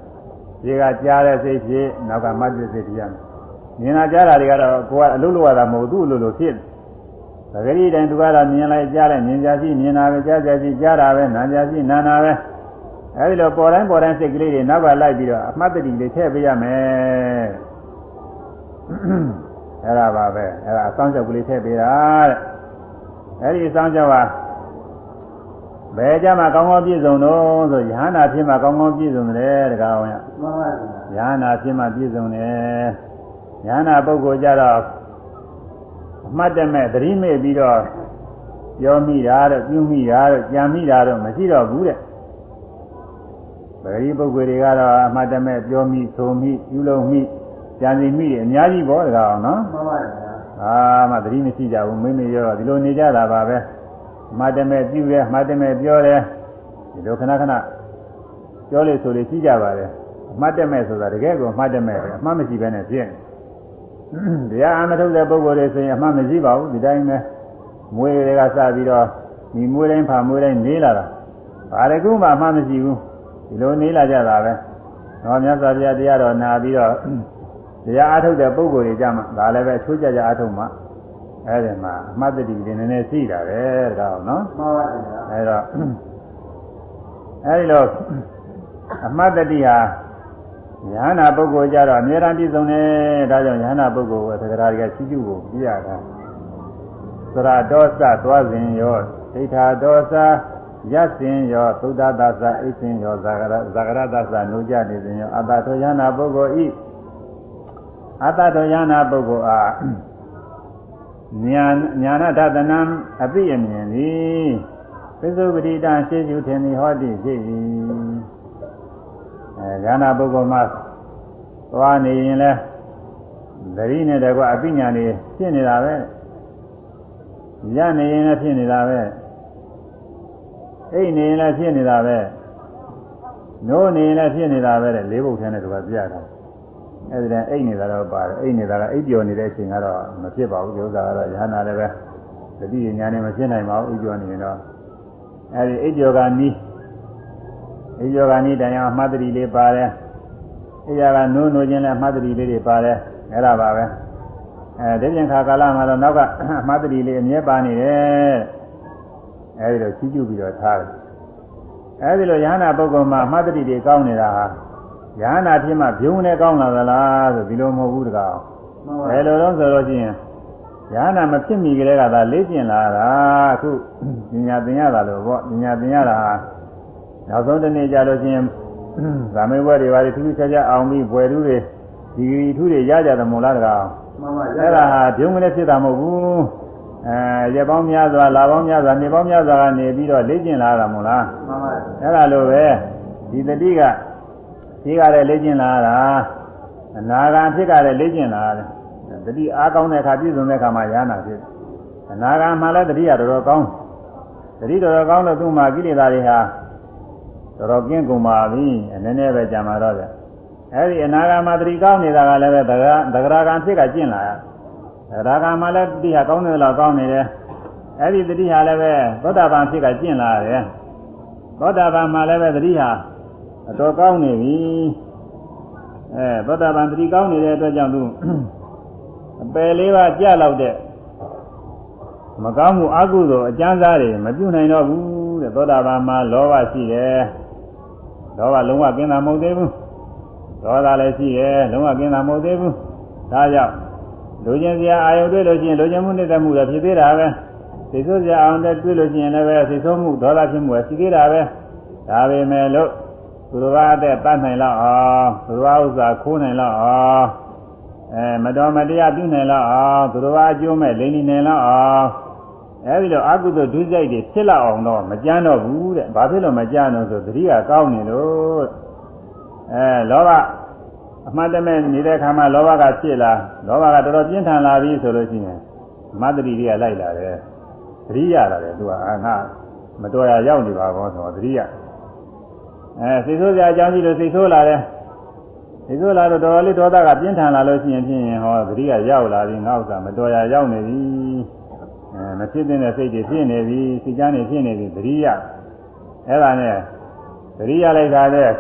ဒီကကြားတဲ့စိတ်ဖြစ်နောက်ကမှတ်ပြီးတဲ့စိတ်ဖြစ်ရမယ်မြင်တာကြားတာတွေကတော့ကိုကအလုတ်လို့ရတာမဟုတ်ဘူးသူ့အလုတ်လို့ဖြစ်တယ်သတိတိုင်းသူကတော့မြင်လိုက်ကြားလိုက်မြင်ကြရှိမြင်တာပဲကြားကြရှိကြားတာပဲနားကြရှိနားနာပဲအဲဒီလိုပေါ်တိုင်းပေါ်တိုင်းစိတ်ကလေးတွေနောက်ကလိုက်ပြီးတော့အမှတ်တတိလေးထည့်ပေးရမယ်အဲ့ဒါပါပဲအဲ့ဒါအဆောင်ချက်ကလေးထည့်ပေးတာတဲ့အဲ့ဒီအဆောင်ကြောင့်က ဘယ်ကြမှာကောင်းကောင်းပြည့်စုံတော့ဆိုယ ahanan ဖြစ်မှာကောင်းကောင်းပြည့်စုံတယ်တကားအောင်ရမှန်ပါဗျာယ ahanan ဖြစ်မှာပြည့်စုံတယ်ယ ahanan ပုဂ္ဂိုလ်ကြတော့အမှတ်တမဲ့သတိမေ့ပြီးတော့ပြောမိတာတော့ပြုမိတာတော့ကြံမိတာတော့မရှိတော့ဘူးတဲ့ဗေဒီပုဂ္ဂိုလ်တွေကတော့အမှတ်တမဲ့ပြောမိဆိုမိပြုလုပ်မိကြံစီမိတွေအများကြီးပေါ့တကားအောင်နော်မှန်ပါဗျာအာမှသတိမရှိကြဘူးမိမိရောဒီလိုနေကြတာပါပဲ မတမဲပြုတယ်မတမဲပြောတယ်ဒီလိုခဏခဏပြောလေဆိုလေရှိကြပါတယ်အမှတ်တမဲ့ဆိုတာတကယ်ကိုအမှတ်တမဲ့ပဲအမှတ်မရှိဘဲနဲ့ဖြစ်နေတရားအမထုတ်တဲ့ပုဂ္ဂိုလ်တွေဆိုရင်အမှတ်မရှိပါဘူးဒီတိုင်းပဲမွေးတွေကစပြီးတော့ဒီမွေးတိုင်းဖာမွေးတိုင်းနေလာတာဘာတကူမှအမှတ်မရှိဘူးဒီလိုနေလာကြတာပဲတော့မြတ်စွာဘုရားတရားတော်နာပြီးတော့တရားအားထုတ်တဲ့ပုဂ္ဂိုလ်တွေကြမှာဒါလည်းပဲအချိုးကြကြအားထုတ်မှာ အဲ့ဒီမှာအမှတ်တတိတွေနည်းနည်းရှိတာပဲတကားနော်မှန်ပါဗျာအဲ့တော့အဲ့ဒီလိုအမှတ်တတိဟာယ ahanan ပုဂ္ဂိုလ်ကြတော့အများအားပြည့်စုံတယ်ဒါကြောင့်ယ ahanan ပုဂ္ဂိုလ်ကသက္ကရာတွေကရှိကျုကိုပြရတာသရဒောသသွားစဉ်ရောဒိဋ္ဌာဒောသယတ်စင်ရောသုဒ္ဓသသအိစင်ရောဇာကရဇာကရသသနိုးကြနေစဉ်ရောအတ္တထောယနာပုဂ္ဂိုလ်ဤအတ္တထောယနာပုဂ္ဂိုလ်အား ညာညာနာတသနံအပိယမြင်သည်ပိစုပတိတံရှေးကျူထင်သည်ဟောတိဖြစ်၏အဲညာနာပုဂ္ဂိုလ်မှာသွားနေရင်လဲသတိနဲ့တကွအပိညာနေဖြစ်နေတာပဲရနေရင်လည်းဖြစ်နေတာပဲအိတ်နေရင်လည်းဖြစ်နေတာပဲနိုးနေရင်လည်းဖြစ်နေတာပဲတဲ့လေးဘုတ်ထဲနဲ့သူကပြတာ အဲဒီတည်းအိတ်နေတာတော့ပါတယ်အိတ်နေတာကအိတ်ပျော်နေတဲ့အချိန်ကတော့မဖြစ်ပါဘူးဒီဥစ္စာကတော့ယဟနာလည်းပဲသတိဉာဏ်နဲ့မဖြစ်နိုင်ပါဘူးအိတ်ပျော်နေရင်တော့အဲဒီအိတ်ပျော်ကနီးအိတ်ပျော်ကနီးတရားအမှတ်တတိလေးပါတယ်အိယာကနိုးနိုးချင်းလည်းအမှတ်တတိလေးတွေပါတယ်အဲ့ဒါပါပဲအဲဒီပြင်ခါကာလမှာတော့နောက်ကအမှတ်တတိလေးအမြဲပါနေတယ်အဲဒီတော့ကြီးကျူပြီးတော့ထားတယ်အဲဒီလိုယ ahanan ပုဂ္ဂိုလ်မှာအမှတ်တတိတွေကောင်းနေတာဟာ ယ ahanan ဖြစ်မှဘုံနဲ့ကောင်းလာသလားဆိုဒီလိုမဟုတ်ဘူးတကားဘယ်လိုတော့ဆိုလို့ရှိရင်ယ ahanan မဖြစ်မီကလေးကသာလေ့ကျင့်လာတာအခုပညာသင်ရတာလို့ပေါ့ပညာသင်ရတာဟာနောက်ဆုံးတစ်နေ့ကြာလို့ရှိရင်ဇာမေဘွဲတွေပါလေထူးထူးခြားခြားအောင်ပြီးဘွယ်ထူးတွေဒီထူးတွေရကြတယ်မို့လားတကားမှန်ပါအဲ့ဒါဟာဘုံကလေးဖြစ်တာမဟုတ်ဘူးအဲရပေါင်းများစွာလာပေါင်းများစွာနေပေါင်းများစွာကနေပြီးတော့လေ့ကျင့်လာတာမို့လားမှန်ပါအဲ့ဒါလိုပဲဒီတတိက ရှိကလည်းလေ့ကျင့်လာတာအနာဂံဖြစ်ကလည်းလေ့ကျင့်လာတယ်တတိအားကောင်းတဲ့အခါပြည့်စုံတဲ့အခါမှာရဟနာဖြစ်အနာဂံမှလည်းတတိကတော်တော်ကောင်းတတိတော်တော်ကောင်းလို့သူ့မှာကိလေသာတွေဟာတော်တော်ကင်းကုန်ပါပြီနည်းနည်းပဲကြာမှာတော့ဗျအဲဒီအနာဂါမတတိကောင်းနေတာကလည်းပဲသဂရသဂရကံဖြစ်ကကျင့်လာရသဂရကံမှလည်းတတိဟာကောင်းတယ်လို့ကောင်းနေတယ်အဲဒီတတိဟာလည်းပဲသောတာပန်ဖြစ်ကကျင့်လာရတယ်သောတာပန်မှလည်းပဲတတိဟာ အတော်ကောင်းနေပြီအဲသောတာပန်တတိကောင်းနေတဲ့အတွက်ကြောင့်သူအပယ်လေးပါးကြလောက်တဲ့မကောင်းမှုအကုသိုလ်အကျမ်းစားတွေမပြုနိုင်တော့ဘူးတဲ့သောတာပန်မှာလောဘရှိတယ်လောဘလုံးဝကင်းတာမဟုတ်သေးဘူးဒေါသလည်းရှိရဲ့လုံးဝကင်းတာမဟုတ်သေးဘူးဒါကြောင့်လူချင်းစရာအာယုတွေ့လို့ရှိရင်လူချင်းမှုနဲ့တမှုလည်းဖြစ်သေးတာပဲသိဆိုးစရာအောင်တဲ့တွေ့လို့ရှိရင်လည်းပဲသိဆိုးမှုဒေါသဖြစ်မှုလည်းရှိသေးတာပဲဒါပေမဲ့လို့ သူတော်ဘာအသက်တတ်နိုင်လောက်အောင်သူတော်ဘာဥစ္စာခိုးနိုင်လောက်အောင်အဲမတော်မတရားပြုနိုင်လောက်အောင်သူတော်ဘာအကျိုးမဲ့လိမ့်နေနိုင်လောက်အောင်အဲဒီလိုအကုသိုလ်ဒုစရိုက်တွေဖြစ်လောက်အောင်တော့မကြမ်းတော့ဘူးတဲ့ဘာဖြစ်လို့မကြမ်းတော့ဆိုသတိကကောင်းနေလို့အဲလောဘအမှတ်တမဲ့နေတဲ့ခါမှာလောဘကဖြစ်လာလောဘကတော်တော်ပြင်းထန်လာပြီဆိုလို့ရှိရင်မတ္တိတွေကလိုက်လာတယ်သတိရလာတယ်သူကအာငါမတော်ရရောက်နေပါဘောဆိုသတိရ အဲစိတ်ဆိုးစရာအကြောင်းရှိလို့စိတ်ဆိုးလာတယ်စိတ်ဆိုးလာတော့တော်တော်လေးဒေါသကပြင်းထန်လာလို့ရှိရင်ဖြင့်ဟောသတိကရောက်လာပြီငါဥစ္စာမတော်ရရောက်နေပြီအဲမဖြစ်တဲ့စိတ်တွေဖြစ်နေပြီစိတ်ကြမ်းတွေဖြစ်နေပြီသတိရအဲ့ဒါနဲ့သတိရလိုက်တာတဲ့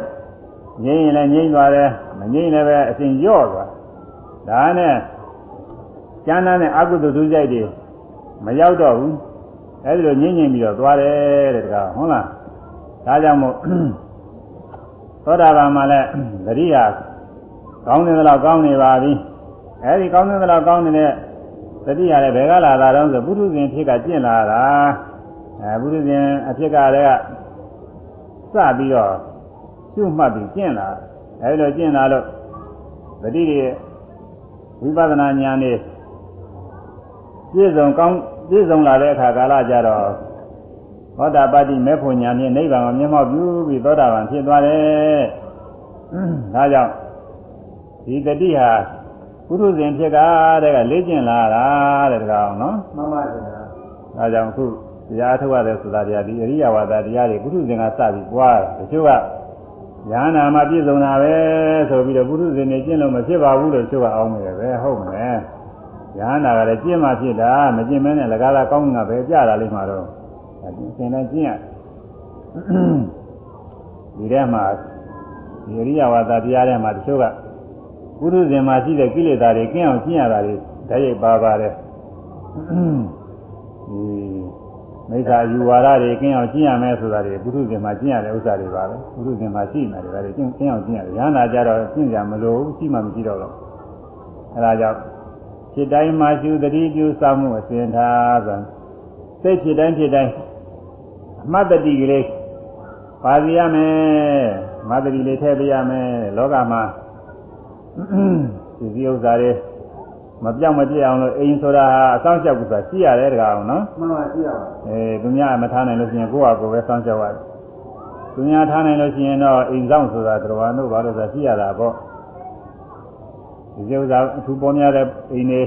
ငြိမ့်ရင်လည်းငြိမ့်သွားတယ်မငြိမ့်လည်းပဲအစဉ်ညော့သွားဒါနဲ့ကျမ်းမ်းတဲ့အကုသိုလ်ဒုစရိုက်တွေမရောက်တော့ဘူးအဲဒီလိုငြိမ့်ငြိမ့်ပြီးတော့သွားတယ်တဲ့တကားဟုတ်လားဒါကြောင့်မို့ သောတာပန်မှာလည်းသတိဟာကောင်းတယ်လို့ကောင်းနေပါပြီအဲဒီကောင်းတယ်လို့ကောင်းနေတဲ့သတိဟာလည်းဘယ်ကလာတာတော့ဆိုပုထုဇဉ်ဖြစ်ကကျင့်လာတာအဲပုထုဇဉ်အဖြစ်ကလည်းစပြီးတော့ရှုမှတ်ပြီးကျင့်လာအဲဒီလိုကျင့်လာလို့တတိတွေဝိပဿနာဉာဏ်နဲ့ပြည့်စုံကောင်းပြည့်စုံလာတဲ့အခါကာလကြတော့ သောတာပတ္တိမေဖို့ဉာဏ်နဲ့နိဗ္ဗာန်ကိုမျက်မှောက်ပြုပြီးသောတာပန်ဖြစ်သွားတယ်။ဒါကြောင့်ဒီတတိဟာပုထုဇဉ်ဖြစ်တာတဲ့ကလေ့ကျင့်လာတာတဲ့တကောင်နော်မှန်ပါဗျာ။ဒါကြောင့်အခုတရားထုတ်ရတယ်ဆိုတာတရားဒီအရိယဝါဒတရားတွေပုထုဇဉ်ကစပြီးပွားတယ်တချို့ကညာနာမှာပြည့်စုံတာပဲဆိုပြီးတော့ပုထုဇဉ်နေကျင့်လို့မဖြစ်ပါဘူးလို့သူကအောင်းနေတယ်ပဲဟုတ်မလဲညာနာကလည်းကျင့်မှဖြစ်တာမကျင့်မဲနဲ့လကားလားကောင်းငါပဲကြတာလိမ့်မှာတော့ အကျင့်နဲ့ကျင့်ရဒီထဲမှာဒီရိယဝါဒတရားထဲမှာတချို့ကပုထုဇဉ်မှာရှိတဲ့ကိလေသာတွေကင်းအောင်ကျင့်ရတာတွေဓာတ်ရိပ်ပါပါတယ်ဒီမိစ္ဆာယူဝါဒတွေကင်းအောင်ကျင့်ရမယ်ဆိုတာတွေပုထုဇဉ်မှာကျင့်ရတဲ့ဥစ္စာတွေပါပဲပုထုဇဉ်မှာရှိနေတယ်ဒါတွေကျင့်ကျင့်အောင်ကျင့်ရတယ်ရဟန္တာကြတော့ကျင့်ကြမလို့ရှိမှမရှိတော့တော့အဲဒါကြောင့်ဖြစ်တိုင်းမှာရှုတတိပြုစောင့်မှုအစဉ်ထားဆိုစိတ်ဖြစ်တိုင်းဖြစ်တိုင်း အမှတ်တတိကလေးပါစီရမယ်မတ္တိလေးထည့်ပေးရမယ်လောကမှာဒီစည်းဥစ္စာတွေမပြောင်းမပြည့်အောင်လို့အိမ်ဆိုတာအဆောင်ချက်ကူဆိုတာရှိရတယ်တကားအောင်နော်မှန်ပါရှိရပါအဲသူများမထားနိုင်လို့ရှိရင်ကိုယ့်ဟာကိုယ်ပဲစောင့်ကြောက်ရတယ်သူများထားနိုင်လို့ရှိရင်တော့အိမ်ဆောင်ဆိုတာတော်ဘာလို့ဘာလို့ဆိုတာရှိရတာပေါ့ဒီစည်းဥစ္စာအထူးပေါ်များတဲ့အိမ်တွေ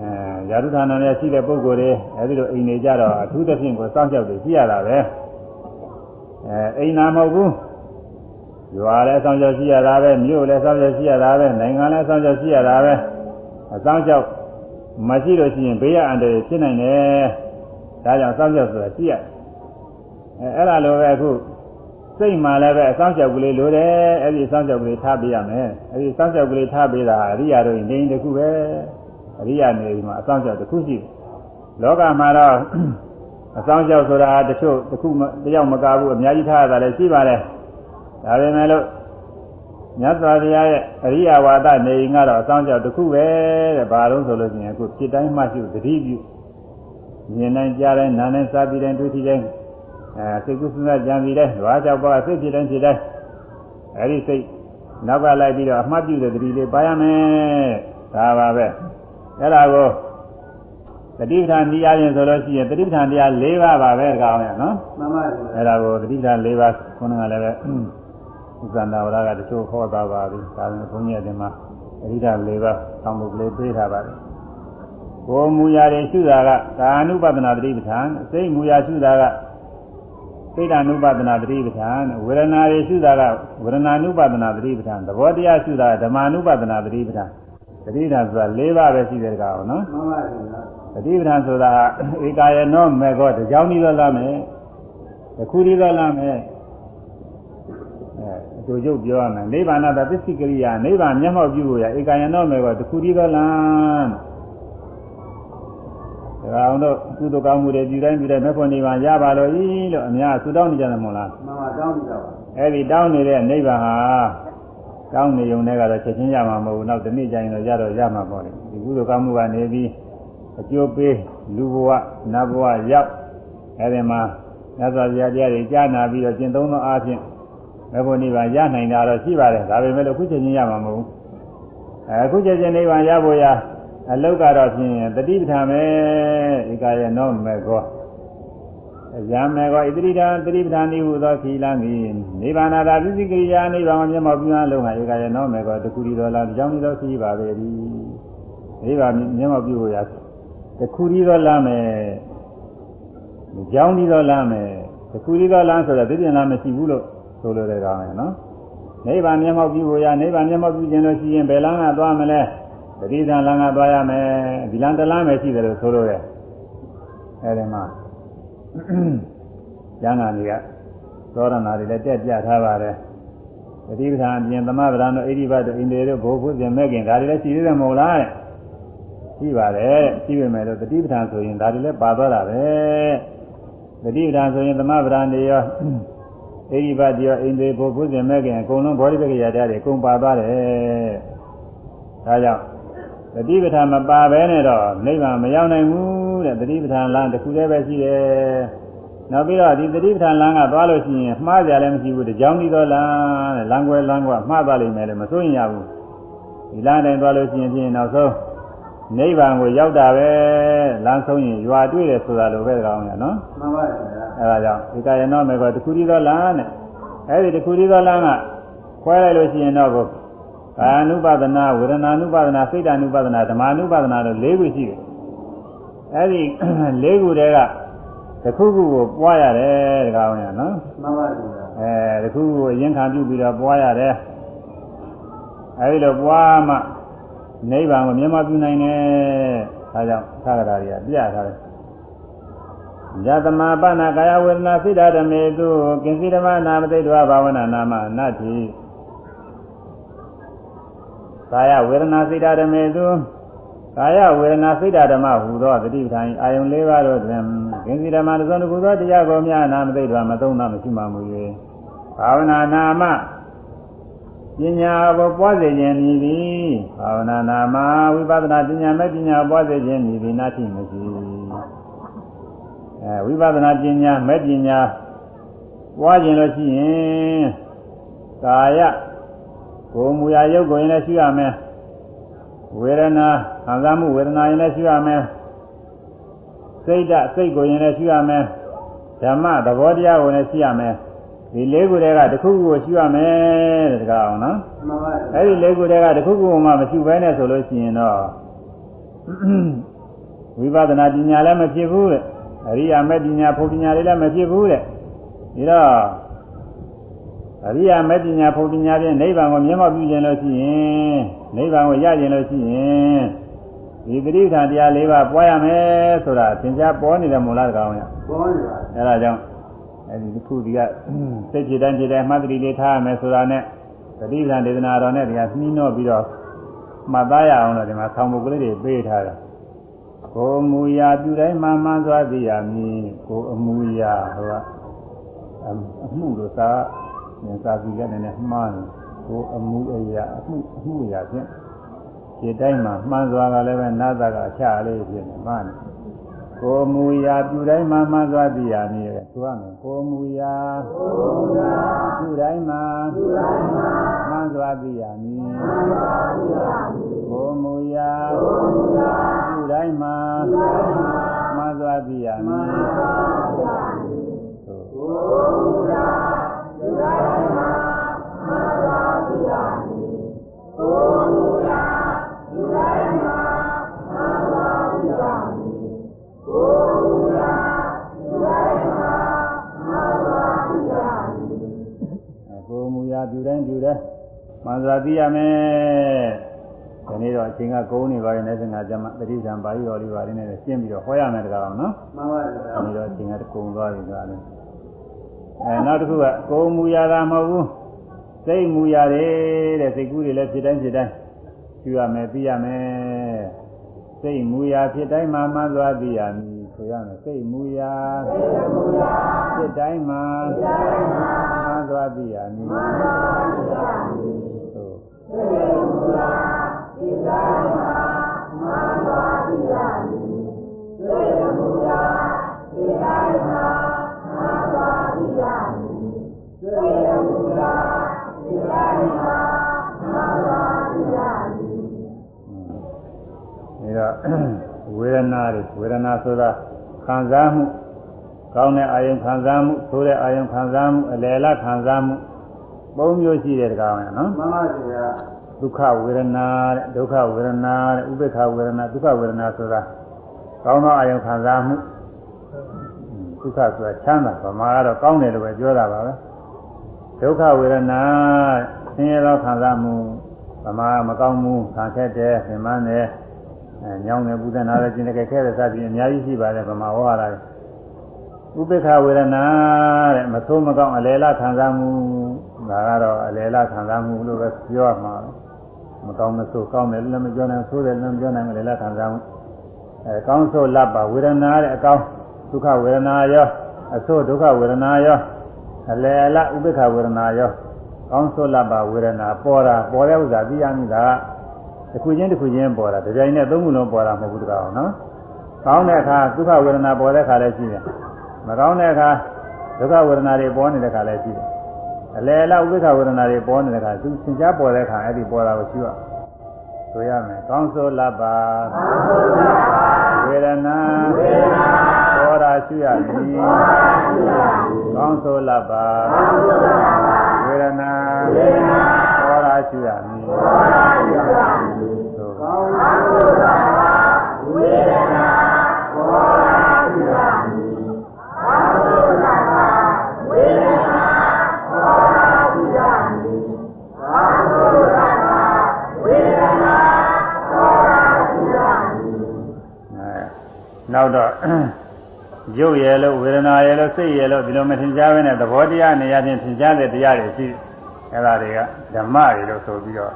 အဲယာရုဌာနနဲ့ရှိတဲ့ပုံကိုယ်တွေအဲဒီလိုအိမ်တွေကြတော့အထူးသဖြင့်ကိုစောင့်ကြောက်တယ်ရှိရတာပဲအဲအိမ်နာမဟုတ်ဘူးရွာလည်းစောင့်ကြောက်ရှိရတာပဲမြို့လည်းစောင့်ကြောက်ရှိရတာပဲနိုင်ငံလည်းစောင့်ကြောက်ရှိရတာပဲအစောင့်ကြောက်မရှိလို့ရှိရင်ဘေးရအန္တရာယ်ဖြစ်နိုင်တယ်ဒါကြောင့်စောင့်ကြောက်ဆိုတာရှိရအဲအဲ့ဒါလိုပဲအခုစိတ်မှလည်းပဲအစောင့်ကြောက်ကလေးလိုတယ်အဲ့ဒီအစောင့်ကြောက်ကလေးထားပေးရမယ်အဲ့ဒီအစောင့်ကြောက်ကလေးထားပေးတာအရိယာတို့နေတခုပဲ အရိယာနေဒီမှာအစောင့်ကြောက်တစ်ခုရှိတယ်လောကမှာတော့အဆောင်ကြောက်ဆိုတာတချို့တစ်ခုတယောက်မကဘူးအများကြီးထားရတာလည်းရှိပါတယ်ဒါပေမဲ့လို့မြတ်စွာဘုရားရဲ့အရိယဝါဒနေရင်ကတော့အဆောင်ကြောက်တစ်ခုပဲတဲ့ဘာလို့ဆိုလို့ရှိရင်အခုဖြစ်တိုင်းမှရှုသတိပြုမြင်တိုင်းကြားတိုင်းနားတိုင်းစားပြီးတိုင်းတွေ့ထိတိုင်းအဲစိတ်ကူးစဉ်းစားကြံပြီးတိုင်းဓဝါကြောက်ပါစိတ်ဖြစ်တိုင်းဖြစ်တိုင်းအဲဒီစိတ်နောက်ကလိုက်ပြီးတော့အမှတ်ပြုတဲ့သတိလေးပါရမယ်ဒါပါပဲ အဲ့ဒါကိုတတိပဌာန်တရားရင်ဆိုလို့ရှိရင်တတိပဌာန်တရား၄ပါးပါပဲတကောင်ရနော်မှန်ပါရှိအဲ့ဒါကိုတတိပဌာန်၄ပါးခုနကလည်းပဲဥစ္စာနာဝရကတချို့ခေါ်သားပါပြီဒါပေမဲ့ဘုန်းကြီးအတင်မှာတတိပဌာန်၄ပါးတောင်းဖို့လေးပေးထားပါတယ်ကိုမူရာတွေရှုတာကကာနုပဒနာတတိပဌာန်စိတ်မူရာရှုတာကစိတ်ဓာနုပဒနာတတိပဌာန်ဝေဒနာတွေရှုတာကဝေဒနာနုပဒနာတတိပဌာန်သဘောတရားရှုတာကဓမ္မနုပဒနာတတိပဌာန် တတိပဌာန်ဆိုတာ၄ပါးပဲရှိတယ်ကောင်နော်မှန်ပါရှိတတိပဌာန်ဆိုတာဧကာယနောမေကောတကြောင်ဤသောလာမယ်တခုဤသောလာမယ်အဲအတူချုပ်ပြောရမယ်နိဗ္ဗာန်တသစ္စိကရိယာနိဗ္ဗာန်မျက်မှောက်ပြုလို့ရဧကာယနောမေကောတခုဤသောလာဒါအောင်တော့ကုသကောင်းမှုတွေပြုတိုင်းပြုတိုင်းမေဖို့နိဗ္ဗာန်ရပါလို့ဤလို့အများဆုတောင်းနေကြတယ်မဟုတ်လားမှန်ပါတောင်းကြပါအဲ့ဒီတောင်းနေတဲ့နိဗ္ဗာန်ဟာ တောင်းနေုံနဲ့ကတော့ချက်ချင်းရမှာမဟုတ်ဘူးနောက်တစ်နေ့ကျရင်တော့ရတော့ရမှာပေါ့လေဒီကုသကောင်းမှုကနေပြီးအကျိုးပေးလူဘဝနတ်ဘဝရောက်အဲဒီမှာမြတ်စွာဘုရားတရားတွေကြားနာပြီးတော့ကျင့်သုံးသောအားဖြင့်မေဖို့နိဗ္ဗာန်ရနိုင်တာတော့ရှိပါတယ်ဒါပေမဲ့လို့အခုချက်ချင်းရမှာမဟုတ်ဘူးအဲအခုချက်ချင်းနိဗ္ဗာန်ရဖို့ရအလုတ်ကတော့ဖြင့်တတိပဋ္ဌာန်ပဲဧကရဲ့နောမေကော ယမေကောဣတိတံတတိပဋ္ဌာန်ဤဟူသောခီလံဤနိဗ္ဗာန်သာသတိကိရိယာနိဗ္ဗာန်မျက်မှောက်ပြုအပ်လုံးဟာဧကရဲ့နောမေကောတခုဒီတော်လားကြောင်းဒီတော်ခီပါပဲဒီနိဗ္ဗာန်မျက်မှောက်ပြုရတခုဒီတော်လားမယ်ကြောင်းဒီတော်လားမယ်တခုဒီတော်လားဆိုတော့သိပြန်လားမရှိဘူးလို့ဆိုလိုတဲ့ကောင်ရနော်နိဗ္ဗာန်မျက်မှောက်ပြုရနိဗ္ဗာန်မျက်မှောက်ပြုခြင်းလို့ရှိရင်ဘယ်လမ်းကသွားမလဲတတိသံလမ်းကသွားရမယ်ဒီလမ်းတစ်လမ်းပဲရှိတယ်လို့ဆိုလိုတယ်အဲဒီမှာ ကျမ်းဂန်တွေကသောရဏတွေလည်းတက်ပြထားပါတယ်တတိပဌာန်အပြင်သမဗရံတို့ဣတိဘတို့အိန္ဒိယတို့ဘိုလ်ဘုဇင်မဲ့ခင်ဒါတွေလည်းရှိသေးတယ်မဟုတ်လားတဲ့ရှိပါတယ်ရှိပေမဲ့လို့တတိပဌာန်ဆိုရင်ဒါတွေလည်းပါသွားတာပဲတတိပဌာန်ဆိုရင်သမဗရံတွေရောဣတိဘတွေရောအိန္ဒိယဘိုလ်ဘုဇင်မဲ့ခင်အကုန်လုံးဘောဓိပက္ခရာတရားတွေအကုန်ပါသွားတယ်ဒါကြောင့်တတိပဌာန်မပါဘဲနဲ့တော့နိဗ္ဗာန်မရောက်နိုင်ဘူး တဲ့တတိပဌာန်လမ်းတစ်ခုတည်းပဲရှိတယ်နောက်ပြီးတော့ဒီတတိပဌာန်လမ်းကသွားလို့ရှိရင်မှားကြလည်းမရှိဘူးတကြောင်ဒီတော့လမ်းတဲ့လမ်းကွဲလမ်းကွာမှားသွားလိမ့်မယ်လည်းမစိုးရင်ရဘူးဒီလမ်းတိုင်းသွားလို့ရှိရင်ဖြင့်နောက်ဆုံးနိဗ္ဗာန်ကိုရောက်တာပဲလမ်းဆုံးရင်ရွာတွေ့တယ်ဆိုတာလိုပဲကောင်းရနော် မှန်ပါရှိ အဲဒါကြောင့်ဒီကယနောမေကောတခုဒီသောလမ်းတဲ့အဲဒီတခုဒီသောလမ်းကခွဲလိုက်လို့ရှိရင်တော့ကိုကာယ ानु ပါဒနာဝေဒနာ ानु ပါဒနာစိတ် ानु ပါဒနာဓမ္မ ानु ပါဒနာတို့၄ခုရှိတယ် အဲဒီ၄ခုတည်းကတစ်ခုခုကိုပွားရတယ်တကားဝင်ရနော်မှန်ပါရှိအဲတစ်ခုခုကိုအရင်ခံပြုပြီးတော့ပွားရတယ်အဲဒီလိုပွားမှနိဗ္ဗာန်ကိုမြတ်မပြုနိုင်တယ်ဒါကြောင့်သာဂရာတွေကပြထားတယ်ယသမပနာကာယဝေဒနာစိတ္တဓမေတုကင်စီဓမ္မနာမသိတ္တဝဘာဝနာနာမနတ္တိကာယဝေဒနာစိတ္တဓမေတု ကာယဝေဒနာစိတ္တဓမ္မဟူသောတတိပဌာန်အာယုံ၄ပါးတို့တွင်ကင်စီဓမ္မတစ်စုံတစ်ခုသောတရားကိုများနာမသိတ္တဝမသုံးနာမရှိမှမူ၍ဘာဝနာနာမပညာဘောပွားစေခြင်းမြည်သည်ဘာဝနာနာမဝိပဿနာပညာမဲ့ပညာပွားစေခြင်းမြည်သည်နာတိမရှိအဲဝိပဿနာပညာမဲ့ပညာပွားခြင်းလို့ရှိရင်ကာယကိုယ်မူရာယုတ်ကိုရင်လည်းရှိရမယ် ဝေဒနာခံစားမှုဝေဒနာရင်လည်းရှိရမယ်စိတ်ဓာတ်စိတ်ကိုရင်လည်းရှိရမယ်ဓမ္မသဘောတရားကိုလည်းရှိရမယ်ဒီလေးခုတည်းကတစ်ခုခုကိုရှိရမယ်တဲ့တကားအောင်နော်မှန်ပါအဲ့ဒီလေးခုတည်းကတစ်ခုခုမှမရှိဘဲနဲ့ဆိုလို့ရှိရင်တော့ဝိပဿနာပညာလည်းမဖြစ်ဘူးတဲ့အရိယာမေပညာဖို့ပညာတွေလည်းမဖြစ်ဘူးတဲ့ဒီတော့ အရိယာမေပညာဖို့ပညာဖြင့်နိဗ္ဗာန်ကိုမျက်မှောက်ပြုခြင်းလို့ရှိရင်နိဗ္ဗာန်ကိုရခြင်းလို့ရှိရင်ဒီပရိသတ်တရား၄ပါးပွားရမယ်ဆိုတာသင်္ချာပေါ်နေတယ်မို့လားတကောင်ရပေါ်နေပါအဲဒါကြောင့်အဲဒီတစ်ခုဒီကစိတ်ဖြစ်တိုင်းဖြစ်တိုင်းမှတ်တိလေးထားရမယ်ဆိုတာနဲ့ပฏิပဒဒေသနာတော်နဲ့ဒီကနှီးနှောပြီးတော့မှတ်သားရအောင်လို့ဒီမှာဆောင်းပုဒ်ကလေးတွေပေးထားတာကိုမူရာပြုတိုင်းမှမှန်စွာသိရမည်ကိုအမူအရာဟိုကအမှုလို့သာ ဉာဏ်စာပြီးကလည်းနည်းမှားတယ်ကိုအမူအရာအမှုအမှုအရာဖြင့်ဒီတိုင်းမှာမှန်စွာကလည်းပဲနာသကအချလေးဖြစ်နေမှားနေကိုမူရာပြုတိုင်းမှမှန်စွာသိရမည်တဲ့ဆိုရမယ်ကိုမူရာပြုတိုင်းမှာမှန်စွာသိရမည်ကိုမူရာပြုတိုင်းမှာမှန်စွာသိရမည်ကိုမူရာပြုတိုင်းပြုတိုင်းမှ န်စွာသိရမယ်ဒီနေ့တော့အချိန်က9နေပါရင်လည်းငါကြမှာတတိယံပါဠိတော်လေးပါလေးနဲ့ရှင်းပြီးတော့ဟောရမယ်တကားအောင်နော်မှန်ပါဗျာဒီတော့အချိန်ကကုံသွားပြီဆိုတာလေ အဲနောက်တစ်ခုကကိုယ်မူရတာမဟုတ်ဘူးစိတ်မူရတယ်တဲ့စိတ်ကူးတွေလည်းဖြစ်တိုင်းဖြစ်တိုင်းယူရမယ်သိရမယ်စိတ်မူရာဖြစ်တိုင်းမှမှန်သွားသိရမည်ဆိုရမယ်စိတ်မူရာဖြစ်တိုင်းမှမှန်သွားသိရမည်ဟုတ်ဒါတော့ ဝေဒနာတွေဝေဒနာဆိုတာခံစားမှုကောင်းတဲ့အာယုံခံစားမှုဆိုးတဲ့အာယုံခံစားမှုအလယ်လားခံစားမှုပုံမျိုးရှိတဲ့တကားဝင်နော်မှန်ပါဗျာဒုက္ခဝေဒနာတဲ့ဒုက္ခဝေဒနာတဲ့ဥပေက္ခဝေဒနာဒုက္ခဝေဒနာဆိုတာကောင်းသောအာယုံခံစားမှု ဒုက္ခဆိုတာချမ်းသာဗမာကတော့ကောင်းတယ်လို့ပဲပြောတာပါပဲဒုက္ခဝေဒနာဆင်းရဲသောခံစားမှုဗမာကမကောင်းမှုခံခက်တယ်ပြင်ပန်းတယ်အဲညောင်းတယ်ပူဇနာတယ်ကျင်တယ်ခဲတဲ့စသည်အများကြီးရှိပါတယ်ဗမာဝါဟာရဥပေက္ခဝေဒနာတဲ့မဆိုးမကောင်းအလယ်လားခံစားမှုဒါကတော့အလယ်လားခံစားမှုလို့ပဲပြောရမှာမကောင်းမဆိုးကောင်းတယ်လည်းမပြောနိုင်ဆိုးတယ်လည်းမပြောနိုင်အလယ်လားခံစားမှုအဲကောင်းဆိုးလပ်ပါဝေဒနာတဲ့အကောင်း ဒုက္ခဝေဒနာရောအဆိုးဒုက္ခဝေဒနာရောအလယ်လားဥပေက္ခဝေဒနာရောကောင်းဆိုးလပ်ပါဝေဒနာပေါ်တာပေါ်တဲ့ဥစ္စာသိရမိတာကတစ်ခုချင်းတစ်ခုချင်းပေါ်တာဒီကြိုင်နဲ့သုံးခုလုံးပေါ်တာမဟုတ်ဘူးတကားအောင်နော်ကောင်းတဲ့အခါဒုက္ခဝေဒနာပေါ်တဲ့အခါလည်းရှိတယ်မကောင်းတဲ့အခါဒုက္ခဝေဒနာတွေပေါ်နေတဲ့အခါလည်းရှိတယ်အလယ်လားဥပိ္ပခဝေဒနာတွေပေါ်နေတဲ့အခါသူသင်ကြားပေါ်တဲ့အခါအဲ့ဒီပေါ်တာကိုရှိရဆိုရမယ်ကောင်းဆိုးလပ်ပါဝေဒနာပေါ်တာ ရှိရမည်ကောင်းဆိုးလပ်ပါဝေဒနာပေါ်တာရှိရမည်သို့ကောင်းပါဝေဒနာပေါ်လာပြီကောင်းပါဝေဒနာပေါ်လာပြီကောင်းပါဝေဒနာပေါ်လာပြီအဲနောက်တော့ ရုပ်ရယ်လို့ဝေဒနာရယ်လို့စိတ်ရယ်လို့ဒီလိုမထင်ရှားဘဲနဲ့သဘောတရားနေရာချင်းထင်ရှားတဲ့တရားတွေရှိအဲ့ဒါတွေကဓမ္မတွေလို့ဆိုပြီးတော့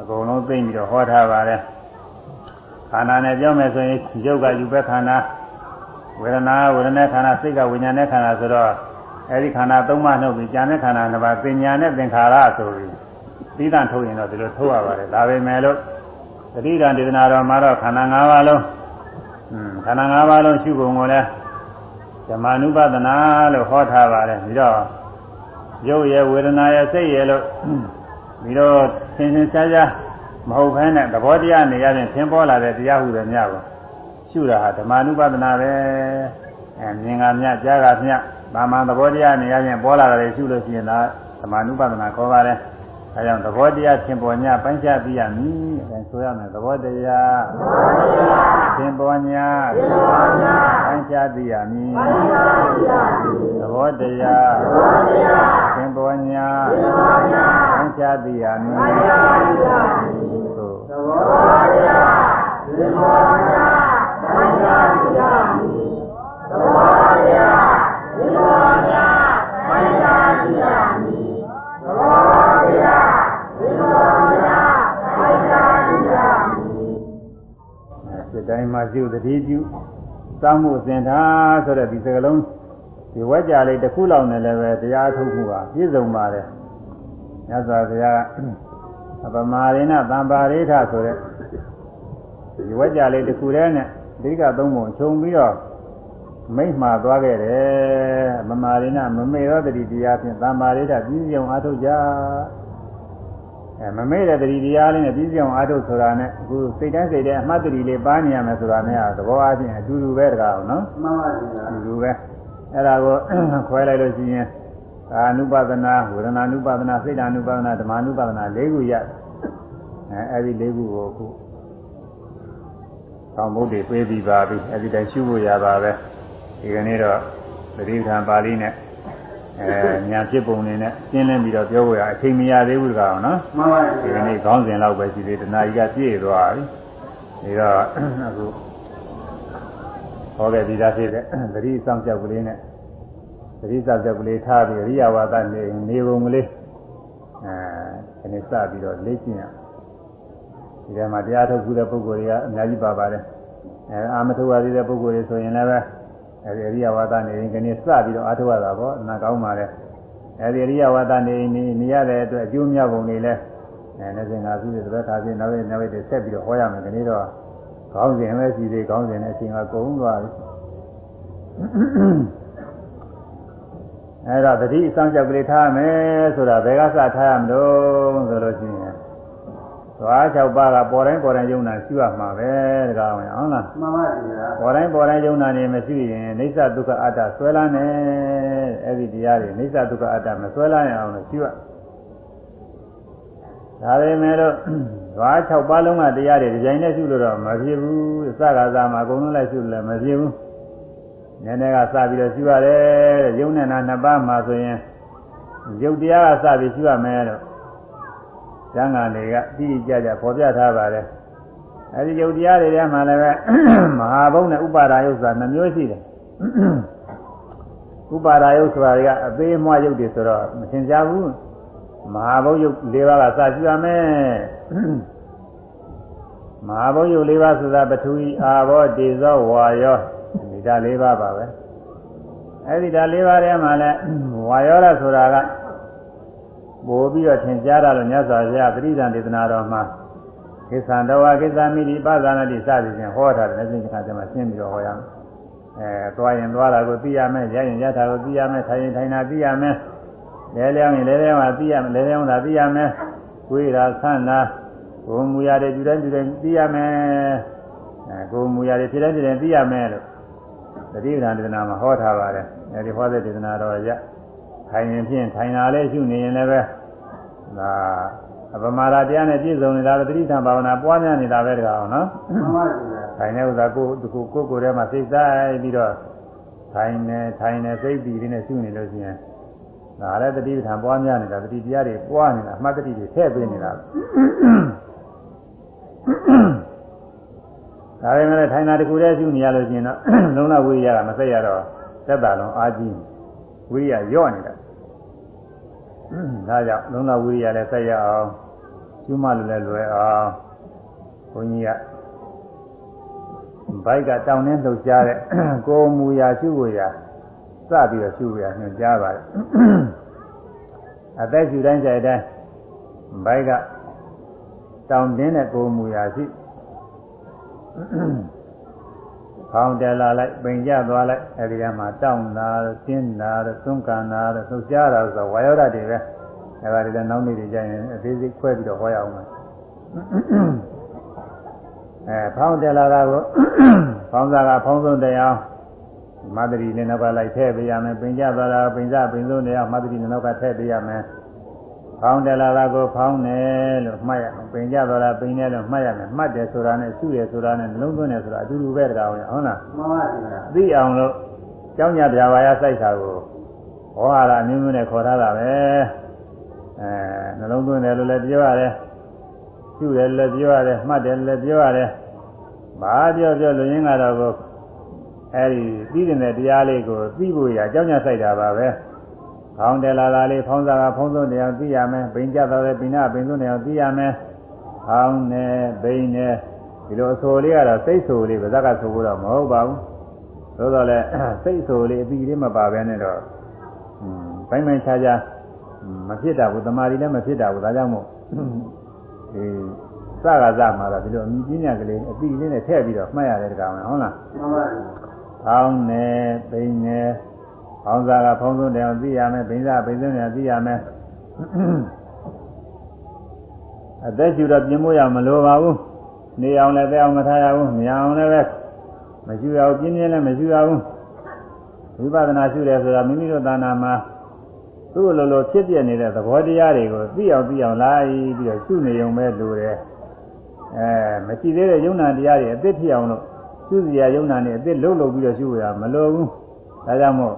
အကုန်လုံးသိမ့်ပြီးတော့ဟောထားပါတယ်ခန္ဓာနဲ့ပြောမယ်ဆိုရင်ရုပ်ကယူပဲခန္ဓာဝေဒနာဝေဒနာခန္ဓာစိတ်ကဝိညာဉ်နဲ့ခန္ဓာဆိုတော့အဲဒီခန္ဓာသုံးပါးနှုတ်ပြီးဉာဏ်နဲ့ခန္ဓာနှစ်ပါးပညာနဲ့သင်္ခါရဆိုပြီးပြီးတန်ထုတ်ရင်တော့ဒီလိုထုတ်ရပါတယ်ဒါပဲမဲ့လို့သတိဓာန်ဒေသနာတော်မှာတော့ခန္ဓာ၅ပါးလုံးอืมခန္ဓာ၅ပါးလုံးရှုပုံကိုလည်း ဓမ္မ ानु ပဒနာလို့ဟောထားပါတယ်ပြီးတော့ရုပ်ရဲ့ဝေဒနာရဲ့စိတ်ရဲ့လို့ပြီးတော့သင်္သင်ရှားရှားမဟုတ်ဘဲနဲ့သဘောတရားနေရရင်သင်ပေါ်လာတဲ့တရားဟုတဲ့မြတ်ကိုရှုတာဟာဓမ္မ ानु ပဒနာပဲအဲမြင်ကမြတ်ကြားကမြတ်ဗာမန်သဘောတရားနေရရင်ပေါ်လာတယ်ရှုလို့ရှိရင်ဒါဓမ္မ ानु ပဒနာခေါ်ပါတယ် အဲကြောင့်သဘောတရားသင်ပေါ်ညပိုင်းခြားသိရမည်အဲဆိုရမယ်သဘောတရားသင်ပေါ်ညပိုင်းခြားသိရမည်သဘောတရားသင်ပေါ်ညပိုင်းခြားသိရမည်သဘောတရားသင်ပေါ်ညပိုင်းခြားသိရမည်သဘောတရား တ်တိုင်းမှာပြုတတိပြုစောင့်မှုစင်ထားဆိုတဲ့ဒီစကလုံးဒီဝက်ကြလေးတစ်ခုလောက်နဲ့လည်းပဲတရားထုတ်မှုဟာပြည့်စုံပါတယ်မြတ်စွာဘုရားအပမာရိဏသံပါရိဋ္ဌဆိုတဲ့ဒီဝက်ကြလေးတစ်ခုတည်းနဲ့အဓိကသုံးပုံခြုံပြီးတော့မိမ့်မှာသွားခဲ့တယ်အပမာရိဏမမေရောတတိတရားဖြင့်သံပါရိဋ္ဌပြည့်စုံအားထုတ်ကြ အဲမမေ့တဲ့တတိတရားလေးနဲ့ပြည့်စုံအားထုတ်ဆိုတာနဲ့အခုစိတ်တိုင်းစိတ်တိုင်းအမှတ်တတိလေးပါနေရမယ်ဆိုတာနဲ့သဘောအားဖြင့်အတူတူပဲတကားအောင်နော်မှန်ပါဗျာအတူတူပဲအဲ့ဒါကိုခွဲလိုက်လို့ရှိရင်ကာနုပဒနာဝေဒနာနုပဒနာစိတ်ဓာနုပဒနာဓမ္မနုပဒနာ၄ခုရအဲအဲ့ဒီ၄ခုကိုအခုသောင်းဘုဒ္ဓပြေးပြီးပါပြီအဲ့ဒီတိုင်းရှုဖို့ရပါပဲဒီကနေ့တော့သတိဌာန်ပါဠိနဲ့ အဲညာဖြစ်ပုံနေနဲ့ရှင်းလင်းပြီးတော့ပြောဖို့ရအချိန်မရသေးဘူးတကားအောင်နော်မှန်ပါဒီဗျာကနေ့ခေါင်းစဉ်လောက်ပဲရှိသေးတယ်တဏှာကြီးကပြည့်သွားပြီဒါတော့အခုဟောခဲ့ပြီးသားဖြစ်တဲ့သတိဆောင်ကြောက်ကလေးနဲ့သတိဆောင်ကြောက်ကလေးထားပြီးရိယဝါဒနေနေပုံကလေးအဲဒီနေ့စပြီးတော့လေ့ကျင့်ရဒီထဲမှာတရားထုတ်ခုတဲ့ပုဂ္ဂိုလ်တွေကအများကြီးပါပါတယ်အဲအာမထုတ်ရသေးတဲ့ပုဂ္ဂိုလ်တွေဆိုရင်လည်းပဲ အဲဒီရိယဝါဒနေရင်ဒီနေ့စပြီးတော့အားထုတ်ရတာပေါ့အနာကောင်းပါလေအဲဒီရိယဝါဒနေနေနေရတဲ့အတွက်အကျိုးများပုံတွေလည်းအဲနေ့စဉ်ကပြည့်တဲ့သဘက်ခါပြည့်နောက်ရက်နောက်ရက်တွေဆက်ပြီးတော့ဟောရမယ်ဒီနေ့တော့ခေါင်းစဉ်ပဲရှိသေးခေါင်းစဉ်နဲ့အချိန်ကကုန်သွားပြီအဲတော့တတိအဆောင်ချက်ကလေးထားမယ်ဆိုတာဘယ်ကစထားရမလို့ဆိုလို့ရှိရင် သွား၆ပါးကပေါ်တိုင်းပေါ်တိုင်းယုံနာရှိရမှာပဲတကားဝင်ဟုတ်လားမှန်ပါဗျာပေါ်တိုင်းပေါ်တိုင်းယုံနာနေမရှိရင်နေသဒုက္ခအတ္တဆွဲလန်းနေအဲ့ဒီတရားတွေနေသဒုက္ခအတ္တမဆွဲလန်းရအောင်လို့ရှိရဒါပေမဲ့လို့ဓဝါ6ပါးလုံးကတရားတွေဒီကြိုင်နဲ့ရှုလို့တော့မဖြစ်ဘူးစကားစားမှာအကုန်လုံးလိုက်ရှုလို့လည်းမဖြစ်ဘူးနည်းနည်းကစပြီးတော့ရှုရတယ်တဲ့ယုံနဲ့နာနှစ်ပါးမှာဆိုရင်ယုတ်တရားကစပြီးရှုရမယ်လို့ ကျမ်းဂန်တွေကတိတိကျကျပေါ်ပြထားပါတယ်အဲဒီယုတ်တရားတွေထဲမှာလည်းပဲမဟာဘုံနဲ့ဥပါဒါယုတ်ဆိုတာနှမျိုးရှိတယ်ဥပါဒါယုတ်ဆိုတာတွေကအသေးအမွှားယုတ်တွေဆိုတော့မသင်ကြဘူးမဟာဘုံယုတ်၄ပါးကစရှုရမယ်မဟာဘုံယုတ်၄ပါးဆိုတာပထဝီအာဘောတေဇောဝါယောဒီဓာတ်၄ပါးပါပဲအဲဒီဓာတ်၄ပါးထဲမှာလည်းဝါယောရဆိုတာက ပို့ပြီးတော့သင်ကြားတာလို့မြတ်စွာဘုရားပရိသံဒေသနာတော်မှာကိစ္ဆံတဝါကိစ္ဆာမိတိပဇာနာတိစသည်ဖြင့်ဟောထားတယ်လက်ရှိခါကျမှရှင်းပြီးတော့ဟောရမယ်အဲသွားရင်သွားတာကိုသိရမယ်ရရင်ရတာကိုသိရမယ်ထိုင်ရင်ထိုင်တာသိရမယ်လဲလျောင်းရင်လဲလျောင်းတာသိရမယ်လဲလျောင်းတာသိရမယ်ကိုယ်ရာဆန်းတာကိုယ်မူရတဲ့ပြုတဲ့ပြုတဲ့သိရမယ်အဲကိုယ်မူရတဲ့ဖြစ်တဲ့ဖြစ်တဲ့သိရမယ်လို့သတိပဋ္ဌာန်ဒေသနာမှာဟောထားပါတယ်အဲဒီဟောတဲ့ဒေသနာတော်ရ ထိုင်ရင်ဖြင့်ထိုင်တာလေးရှုနေရင်လည်းပဲဒါအပမာဒတရားနဲ့ပြည့်စုံနေတာပဲသတိဌာန်ဘာဝနာပွားများနေတာပဲတကားအောင်နော်မှန်ပါဗျာထိုင်တဲ့ဥစ္စာကိုကိုကိုကိုယ်ထဲမှာစိတ်ဆိုင်ပြီးတော့ထိုင်နေထိုင်နေစိတ်ပြီးနေရှုနေလို့ရှိရင်ဒါလည်းတတိပဋ္ဌာန်ပွားများနေတာတတိတရားတွေပွားနေတာအမှတ်တတိတွေထည့်ပေးနေတာဒါပေမဲ့ထိုင်တာတခုတည်းရှုနေရလို့ရှိရင်တော့လုံးဝဝိရိယကမဆက်ရတော့သက်တာလုံးအာကြီးဝိရိယညော့နေတာ ဒါကြောင့်လုံးဝဝိရိယလည်းဆက်ရအောင်ရှုမှလည်းလွယ်အောင်ဘုန်းကြီးကဘိုက်ကတောင်းနှင်းလှုပ်ရှားတဲ့ကိုယ်မူရာရှုကိုရာစပြီးတော့ရှုရညွှန်ကြားပါတယ်အသက်ရှုတိုင်းကြိုက်တိုင်းဘိုက်ကတောင်းတင်းတဲ့ကိုယ်မူရာရှိ ဖဖောင်းတယ်လာလိုက်ပိန်ကြသွားလိုက်အဲဒီကမှတောင်းတာကျင်းတာသွန်းကန်တာလှုပ်ရှားတာဆိုဝါယောဓာတ်တွေပဲအဲဒါတွေလည်းနောက်နေ့တွေကျရင်အသေးစိတ်ခွဲပြီးတော့ဟောရအောင်မယ်အဲဖောင်းတယ်လာတာကိုဖောင်းစားကဖောင်းဆုံးတရားမသတိနဲ့နောက်ကလိုက်ထည့်ပေးရမယ်ပိန်ကြသွားတာပိန်စပိန်ဆုံးတရားမသတိနဲ့နောက်ကထည့်ပေးရမယ် ဖောင်းတယ်လာတာကိုဖောင်းတယ်လို့မှတ်ရမယ်ပိန်ကြသွားတာပိန်တယ်လို့မှတ်ရမယ်မှတ်တယ်ဆိုတာနဲ့ရှုတယ်ဆိုတာနဲ့နှလုံးသွင်းတယ်ဆိုတာအတူတူပဲတရားဝင်ဟုတ်လားမှန်ပါဗျာသိအောင်လို့ကျောင်းညပြဘာယစိုက်တာကိုဟောရတာအမျိုးမျိုးနဲ့ခေါ်ထားတာပဲအဲနှလုံးသွင်းတယ်လို့လည်းပြောရတယ်ရှုတယ်လည်းပြောရတယ်မှတ်တယ်လည်းပြောရတယ်ဘာပြောပြောလူရင်းကတော့ကိုအဲဒီသိတဲ့တရားလေးကိုသိဖို့ရကျောင်းညစိုက်တာပါပဲ ဖောင်းတယ်လာလာလေးဖောင်းစားကဖောင်းဆုံးတရားသိရမယ်ပိန်ကြတော့လည်းပိနာပိန်ဆုံးတရားသိရမယ်ဖောင်းနေပိန်နေဒီလိုအဆိုလေးကတော့စိတ်ဆိုလေးပါဇက်ကဆိုဖို့တော့မဟုတ်ပါဘူးသို့တော့လည်းစိတ်ဆိုလေးအပြီးလေးမပါဘဲနဲ့တော့อืมဘိုင်းပိုင်းခြားခြားမဖြစ်တာဘူးတမာရီလည်းမဖြစ်တာဘူးဒါကြောင့်မို့ဒီစကားစမှာတော့ဒီလိုအမြင်ပညာကလေးအပြီးလေးနဲ့ထည့်ပြီးတော့မှတ်ရတယ်တကောင်ဟုတ်လားမှန်ပါဗျာဖောင်းနေပိန်နေ ဖောင်းစားကဖောင်းဆုံးတယ်အောင်သိရမယ်ပိန်စားပိန်ဆုံးတယ်သိရမယ်အသက်ရှူတော့ပြင်းမို့ရမလိုပါဘူးနေအောင်လည်းပဲအောင်မထားရဘူးမြအောင်လည်းပဲမရှိရဘူးပြင်းပြင်းလည်းမရှိရဘူးဝိပဿနာရှုတယ်ဆိုတာမိမိတို့သာနာမှာသူ့လိုလိုဖြစ်ပြနေတဲ့သဘောတရားတွေကိုသိအောင်သိအောင်လိုက်ပြီးတော့ရှုနေုံပဲလိုတယ်အဲမရှိသေးတဲ့ယုံနာတရားတွေအသိဖြစ်အောင်လို့သူ့စီရယုံနာနဲ့အစ်စ်လှုပ်လှုပ်ပြီးတော့ရှုရမလိုဘူးဒါကြောင့်မို့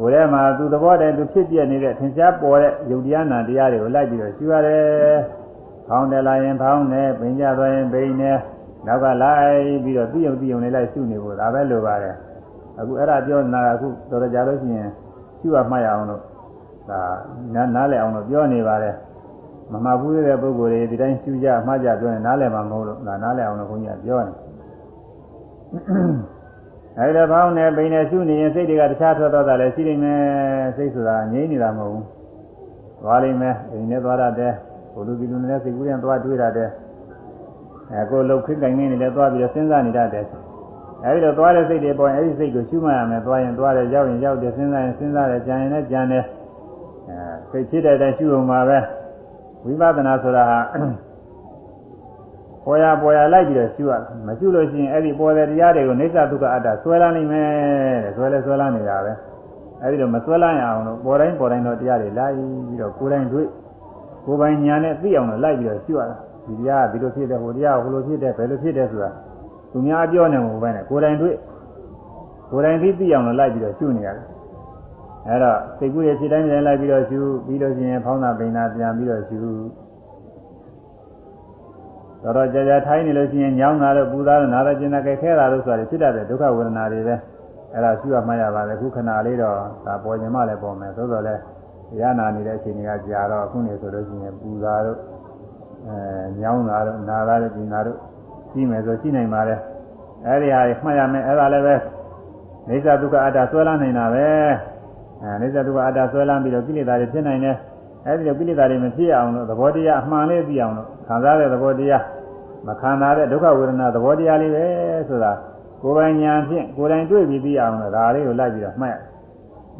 ကိုယ်ထဲမှာသူသဘောတည်းသူဖြစ်ပြနေတဲ့သင်္ချာပေါ်တဲ့ယုတ်တရားနာတရားတွေကိုလိုက်ပြီးတော့ရှုရတယ်။ဖောင်းတယ်လာရင်ဖောင်းတယ်၊ပင်ကြသွားရင်ပင်တယ်နောက်ကလိုက်ပြီးတော့သိုံသိုံလေးလိုက်ရှုနေဖို့ဒါပဲလိုပါတယ်။အခုအဲ့ဒါပြောနေတာအခုတော်တော်ကြာလို့ရှိရင်ရှုရမှတ်ရအောင်လို့ဒါနားနားလည်အောင်လို့ပြောနေပါတယ်။မမှဘူးတဲ့ပုဂ္ဂိုလ်တွေဒီတိုင်းရှုကြမှတ်ကြပြောရင်နားလည်မှာမဟုတ်လို့ဒါနားလည်အောင်လို့ခွန်ကြီးကပြောနေတယ် အဲဒီတော့ဘောင်းနဲ့ပိန်နဲ့ရှုနေရင်စိတ်တွေကတခြားထွက်သွားတာလည်းရှိနေမယ်စိတ်ဆိုတာငြိမ့်နေတာမဟုတ်ဘူးသွားလိမ့်မယ်အိမ်နဲ့သွားရတယ်ဘုလူဒီလူနဲ့စိတ်ကူးရင်သွားတွေးရတယ်အဲကိုလှုပ်ခင်းကင်နေလည်းသွားပြီးတော့စဉ်းစားနေတတ်တယ်အဲဒီတော့သွားတဲ့စိတ်တွေပေါ်ရင်အဲဒီစိတ်ကိုရှုမှတ်ရမယ်သွားရင်သွားတယ်ရောက်ရင်ရောက်တယ်စဉ်းစားရင်စဉ်းစားတယ်ကြံရင်လည်းကြံတယ်အဲစိတ်ဖြစ်တဲ့အတိုင်းရှုအောင်ပါပဲဝိပဿနာဆိုတာဟာ ပေါ်ရပေါ်ရလိုက်ပြီးတော့ရှုရမရှုလို့ရှိရင်အဲ့ဒီပေါ်တဲ့တရားတွေကိုနေသဒုက္ခအတ္တဆွဲလာနိုင်မယ်တဲ့ဆွဲလဲဆွဲလာနေတာပဲအဲ့ဒီတော့မဆွဲလာရအောင်လို့ပေါ်တိုင်းပေါ်တိုင်းတော့တရားတွေလိုက်ပြီးတော့ကိုယ်တိုင်တွေ့ကိုယ်ပိုင်ညာနဲ့သိအောင်လို့လိုက်ပြီးတော့ရှုရတာဒီတရားကဒီလိုဖြစ်တယ်ဟိုတရားကဟိုလိုဖြစ်တယ်ဘယ်လိုဖြစ်တယ်ဆိုတာသူများပြောနေမှာပဲနဲ့ကိုယ်တိုင်တွေ့ကိုယ်တိုင်သိသိအောင်လို့လိုက်ပြီးတော့ရှုနေရတယ်အဲ့တော့စိတ်ကူးရဲ့ဖြစ်တိုင်းပြန်လိုက်ပြီးတော့ရှုပြီးလို့ရှိရင်ဖောင်းတာပိန်တာပြန်ပြီးတော့ရှု တော်တော်ကြာကြာထိုင်းနေလို့ရှိရင်ညောင်းတာလို့ပူတာလို့နားရကျင်တာကြဲခဲတာလို့ဆိုတာဖြစ်တတ်တဲ့ဒုက္ခဝေဒနာတွေပဲအဲ့ဒါရှိရမှရပါတယ်ခုခဏလေးတော့ဒါပေါ်ရင်မှလည်းပေါ်မယ်သို့တော်လည်းရနာနေတဲ့အချိန်တွေကကြာတော့အခုနေဆိုလို့ရှိရင်ပူတာလို့အဲညောင်းတာလို့နာတာလို့ကျင်တာလို့ရှိမယ်ဆိုရှိနိုင်ပါတယ်အဲ့ဒီဟာမှတ်ရမယ်အဲ့ဒါလည်းပဲနေသဒုက္ခအတ္တဆွဲလန်းနေတာပဲအဲနေသဒုက္ခအတ္တဆွဲလန်းပြီးတော့ကိလေသာတွေဖြစ်နိုင်တယ်အဲဒီတော့ကိလေသာတွေမဖြစ်အောင်လို့သဘောတရားအမှန်လေးသိအောင်လို့ ခံစားတဲ့သဘောတရားမခံစားတဲ့ဒုက္ခဝေဒနာသဘောတရားလေးပဲဆိုတာကိုယ်ပိုင်ဉာဏ်ဖြင့်ကိုယ်တိုင်တွေ့ပြီးသိအောင်လို့ဒါလေးကိုလိုက်ပြီးတော့မှတ်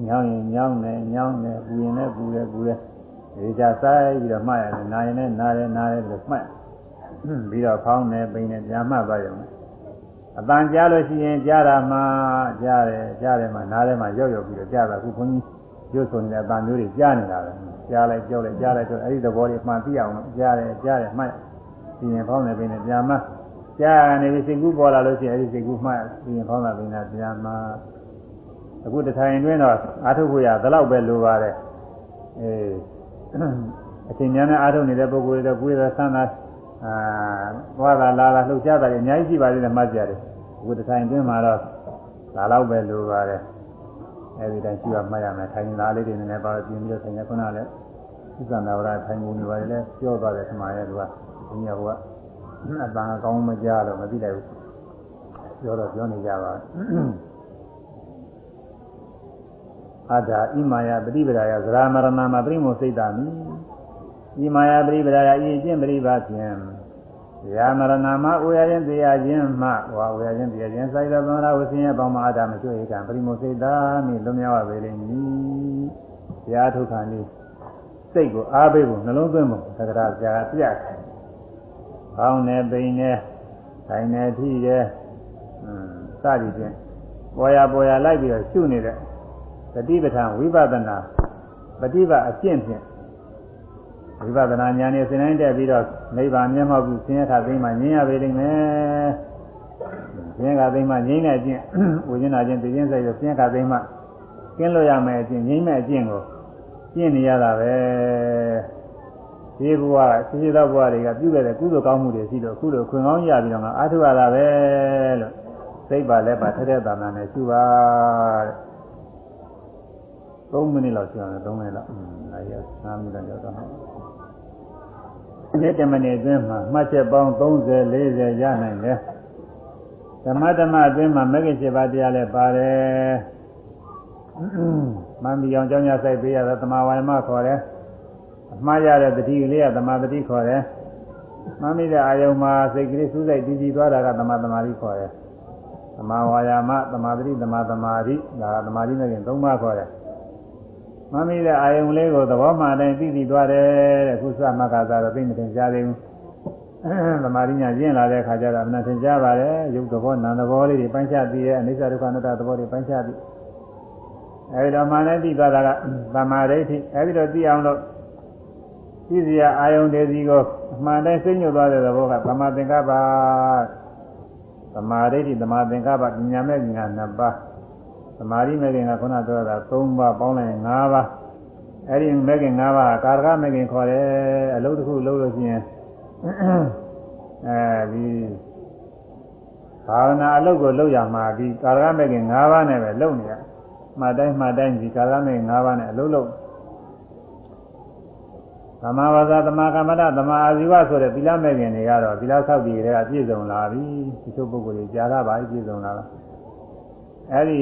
ညောင်းရင်ညောင်းတယ်ညောင်းတယ်ပူရင်လည်းပူတယ်ပူတယ်ဒီကြဆိုင်ပြီးတော့မှတ်ရတယ်နာရင်လည်းနာတယ်နာတယ်လို့မှတ်ပြီးတော့ဖောင်းတယ်ပိန်တယ်ပြန်မှတ်သွားရုံနဲ့အတန်ကြားလို့ရှိရင်ကြားတာမှကြားတယ်ကြားတယ်မှနားတယ်မှရောက်ရောက်ပြီးတော့ကြားတာခုခွန်ကြီးရုပ်ဆိုနေတဲ့အတန်မျိုးတွေကြားနေတာပဲ ကြားလိုက်ကြောက်လိုက်ကြားလိုက်တော့အဲ့ဒီသဘောလေးမှန်သိအောင်လို့ကြားတယ်ကြားတယ်မှတ်ပြီးရင်ဖောင်းတယ်ပိန်တယ်ပြန်မှကြားနေပြီစိတ်ကူးပေါ်လာလို့ရှိရင်အဲ့ဒီစိတ်ကူးမှတ်ပြီးရင်ဖောင်းတာပိန်တာပြန်မှအခုတထိုင်တွင်းတော့အာထုဖို့ရသလောက်ပဲလိုပါတယ်အေးအချိန်များနဲ့အာထုနေတဲ့ပုဂ္ဂိုလ်တွေတော့ကိုယ်ရဆန်းတာအာသွားတာလာတာလှုပ်ရှားတာအများကြီးရှိပါသေးတယ်မှတ်ကြတယ်အခုတထိုင်တွင်းမှာတော့ဒါလောက်ပဲလိုပါတယ်အဲဒီတိုင်းရှိရမှတ်ရမယ်ထိုင်လာလေးတွေနည်းနည်းပါပြင်းပြီးတော့ထိုင်ရခုနလည်း သစ္စာနာဝရထိုင်ကုန်နေပါလေလဲပြောသွားတယ်ခမာရဲ့သူကဘုရားကအတန်အကောင်းမကြားတော့မသိလိုက်ဘူးပြောတော့ပြောနေကြပါအတ္တဣမာယပฏิပဒါယသရမရဏမပရိမောစိတ်တာမိဣမာယပฏิပဒါယဤအကျင့်ပရိပါဖြင့်ရာမရဏမဥရရင်တရားချင်းမှဝါဥရရင်တရားချင်းစိုက်သောသမဏဝဆင်းရဲပေါင်းမှာအတ္တမကျွေကံပရိမောစိတ်သာမိလွန်မြောက်ပါလေမည်တရားထုတ်ခါလေး စိတ်ကိုအားပေးဖို့နှလုံးသွင်းဖို့သက္ကရာကြာပြတ်ခိုင်း။ကောင်းတယ်ပိန်တယ်ဆိုင်တယ်ထိတယ်အင်းစသည်ဖြင့်ပေါ်ရပေါ်ရလိုက်ပြီးတော့ရှုနေတဲ့တတိပဌာဝိပဿနာပฏิပါအကျင့်ဖြင့်ဝိပဿနာဉာဏ်နဲ့စဉ်းတိုင်းတက်ပြီးတော့နိဗ္ဗာန်မျက်မှောက်ကိုဆင်းရဲတာသိမှငြိမ်းရပေလိမ့်မယ်။ဆင်းရဲတာသိမှငြိမ်းတဲ့အကျင့်ဝိညာဉ်နာခြင်းသိခြင်းစိတ်ကိုဆင်းရဲတာသိမှကျင်းလို့ရမယ်အကျင့်ငြိမ်းမဲ့အကျင့်ကို ကျင့်နေရတာပဲ။ဒီဘဝရှိရှိသောဘဝတွေကပြုခဲ့တဲ့ကုသိုလ်ကောင်းမှုတွေရှိလို့အခုလိုခွင့်ကောင်းရပြီးတော့အားထုတ်ရတာပဲလို့စိတ်ပါလက်ပါထက်တဲ့တာနာနဲ့ရှိပါတဲ့3မိနစ်လောက်ရှိအောင်3မိနစ်လောက်အဲရ5မိနစ်လောက်တော့နေ့တမနေ့အတွင်းမှာမှတ်ချက်ပေါင်း30 40ရနိုင်တယ်ဓမ္မဓမ္မအတွင်းမှာမဂ္ဂင်7ပါးတရားလည်းပါတယ် မမီအောင်ကြောင်းရဆိုင်ပေးရတာသမာဝါယမခေါ်တယ်အမှားရတဲ့တတိကလေးကသမာတတိခေါ်တယ်မမိတဲ့အာယုံမှာစိတ်ကလေးစူးစိုက်တည်ကြည်သွားတာကသမာသမာဓိခေါ်တယ်သမာဝါယာမသမာဓိသမာသမာဓိဒါကသမာဓိနဲ့ရင်၃ပါးခေါ်တယ်မမိတဲ့အာယုံလေးကိုသဘောမှန်တိုင်းသိသိသွားတယ်တဲ့ခုစမကသာတော့သိမတင်ကြသေးဘူးသမာဓိညာကျင့်လာတဲ့အခါကျတော့အမှန်သင်ကြားပါတယ်ရုပ်သဘောနာမ်သဘောလေးတွေပိုင်းခြားသိရဲ့အနိစ္စဒုက္ခအနတ္တသဘောတွေပိုင်းခြားသိ အဲဒီတော့မှလည်းသိသွားတာကသမာဓိဋ္ဌိအဲဒီတော့သိအောင်လို့သိစရာအာယုံတွေစီကိုအမှန်တိုင်းသိညွတ်သွားတဲ့သဘောကသမာသင်္ကပ္ပသမာဓိဋ္ဌိသမာသင်္ကပ္ပဉာဏ်မဲ့ဉာဏ်နှစ်ပါးသမာဓိမဲ့ခင်ကခုနပြောတာ၃ပါးပေါင်းလိုက်၅ပါးအဲဒီမဲ့ခင်၅ပါးကာရကမဲ့ခင်ခေါ်တယ်အလုပ်တစ်ခုလုပ်လို့ရှိရင်အဲဒီဘာဝနာအလုပ်ကိုလုပ်ရမှာဒီကာရကမဲ့ခင်၅ပါးနဲ့ပဲလုပ်နေရ မှတ်တိုင်းမှတ်တိုင်းဒီကာရကမဲ့ခင်၅ပါးနဲ့အလုပ်လုပ်သမာဝါစာသမာကမ္မတသမာအာဇီဝဆိုတဲ့သီလမဲ့ခင်တွေကတော့သီလဆောက်တည်တွေကပြည့်စုံလာပြီဒီလိုပုဂ္ဂိုလ်တွေကြားလာပါပြည့်စုံလာလားအဲဒီ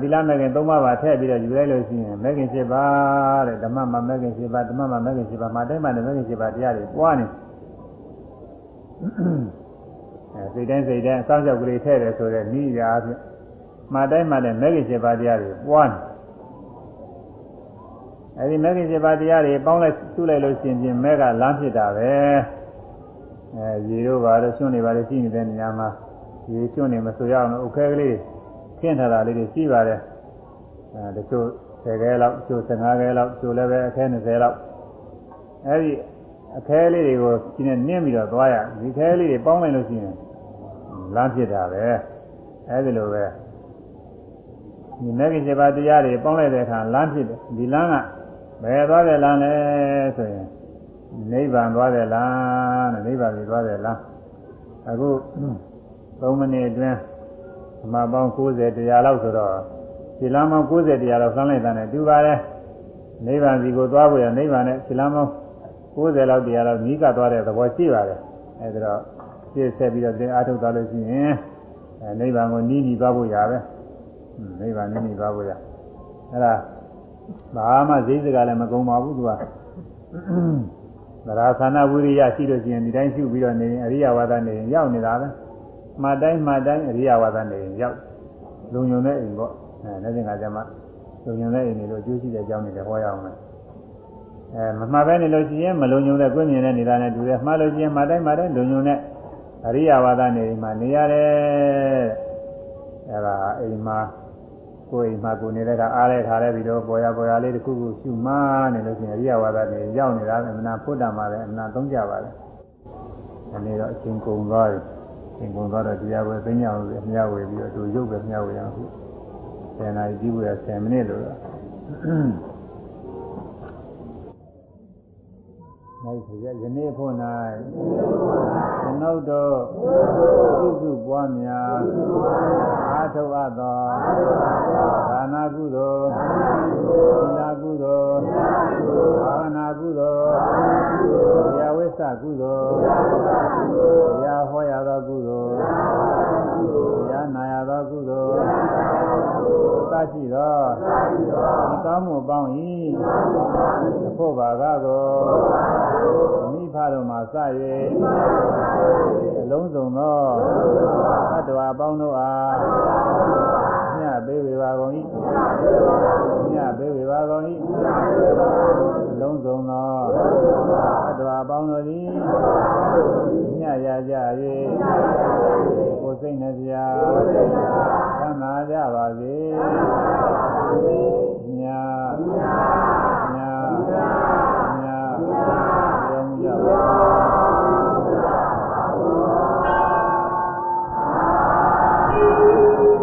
သီလမဲ့ခင်၃ပါးပါထည့်ပြီးတော့ယူလိုက်လို့ရှိရင်မဲ့ခင်7ပါးတဲ့ဓမ္မမှာမဲ့ခင်7ပါးဓမ္မမှာမဲ့ခင်7ပါးမှာတိုင်းမှာမဲ့ခင်7ပါးတရားတွေပွားနေအဲစိတ်တိုင်းစိတ်တိုင်းအစောင့်ကြောက်ကလေးထည့်တယ်ဆိုတော့ဤရာအဖြစ် မှာတိုင်းမှာလည်းမဲ့ခင်7ပါးတရားတွေပွားနေအဲဒီမဲ့ခင်7ပါးတရားတွေပေါင်းလိုက်စုလိုက်လို့ရှိရင်မဲ့ကလမ်းဖြစ်တာပဲအဲရေတို့ပါလို့ဆွနေပါလို့ရှိနေတဲ့နေရာမှာရေကျွနေမဆိုရအောင်ဥခဲကလေးခင်းထားတာလေးတွေရှိပါတယ်အဲတချို့10ခဲလောက်တချို့15ခဲလောက်တချို့လည်းပဲအခဲ20လောက်အဲဒီအခဲလေးတွေကိုဒီနဲ့နင်းပြီးတော့သွားရဒီခဲလေးတွေပေါင်းလိုက်လို့ရှိရင်လမ်းဖြစ်တာပဲအဲဒီလိုပဲ ဒီမဲ့ခင်7ပါးတရားတွေပေါင်းလိုက်တဲ့အခါလမ်းဖြစ်တယ်ဒီလမ်းကဘယ်သွားတဲ့လမ်းလဲဆိုရင်နိဗ္ဗာန်သွားတဲ့လမ်းတဲ့နိဗ္ဗာန်ကြီးသွားတဲ့လမ်းအခု3မိနစ်အတွင်းဓမ္မပေါင်း90တရားလောက်ဆိုတော့ခြေလမ်းပေါင်း90တရားလောက်ဆန်းလိုက်တာနဲ့တူပါတယ်နိဗ္ဗာန်စီကိုသွားဖို့ရနိဗ္ဗာန်နဲ့ခြေလမ်းပေါင်း90လောက်တရားလောက်ညီးကသွားတဲ့သဘောရှိပါတယ်အဲဒါတော့ပြည့်ဆက်ပြီးတော့သင်အားထုတ်သွားလို့ရှိရင်အဲနိဗ္ဗာန်ကိုနီးနီးသွားဖို့ရပဲ နိဗ္ဗာန်နီးနီးသွားဖို့ရအဲဒါဘာမှဈေးစကားလည်းမကုန်ပါဘူးသူကသရသနာဝိရိယရှိလို့ရှိရင်ဒီတိုင်းရှုပြီးတော့နေရင်အရိယဝါဒနေရင်ရောက်နေတာပဲမှတ်တိုင်းမှတ်တိုင်းအရိယဝါဒနေရင်ရောက်လုံုံတဲ့အိမ်ပေါ့အဲလက်ကျင်ကကြမှာလုံုံတဲ့အိမ်တွေလို့အကျိုးရှိတဲ့အကြောင်းတွေလည်းဟောရအောင်မယ်အဲမမှတ်ပဲနေလို့ရှိရင်မလုံုံတဲ့ကိုယ်မြင်တဲ့နေတာနဲ့တူတယ်မှားလို့ရှိရင်မှတ်တိုင်းမှတ်တိုင်းလုံုံတဲ့အရိယဝါဒနေမှာနေရတယ်အဲဒါအိမ်မှာ ကိုယ်အိမ်မှာကိုယ်နေတဲ့ကအားတဲ့ခါလဲပြီးတော့ပေါ်ရပေါ်ရလေးတစ်ခုခုရှုမှနေလို့ရှိရင်အရိယဝါဒနေရောက်နေတာအမှန်ဖုဒ္ဓမှာလည်းအမှန်သုံးကြပါလေဒီနေ့တော့အချင်းကုန်သွားပြီအချင်းကုန်သွားတော့တရားပွဲသိညာလို့မျှဝေပြီးတော့သူရုပ်ပဲမျှဝေရအောင်ခု10နာရီကြည့်ဖို့ရ10မိနစ်လို့တော့ ဆိုရယနေ့ဖို့၌ကျွန်ုပ်တို့ပြုစုပွားများအာထုအပ်သောဒါနာကုသိုလ်သီလကုသိုလ်ဘာဝနာကုသိုလ်တရားဝိသကုသိုလ်တရားဟောရသောကုသိုလ်တရားနာရသောကုသိုလ်သ ရှိသောဒီကောင်းမှုပေါင်း၏ဖို့ဘာကကိုမိဖတို့မှစ၍အလုံးစုံသောသတ္တဝါပေါင်းတို့အားညပေးဝေပါကုန်၏ညပေးဝေပါကုန်၏အလုံးစုံသောသတ္တဝါပေါင်းတို့သည်ည ရာကြ၍ကိုယ်စိတ်နှပြသမ်းသာကြပါစေညာညာညာရောင်းကြပါစေ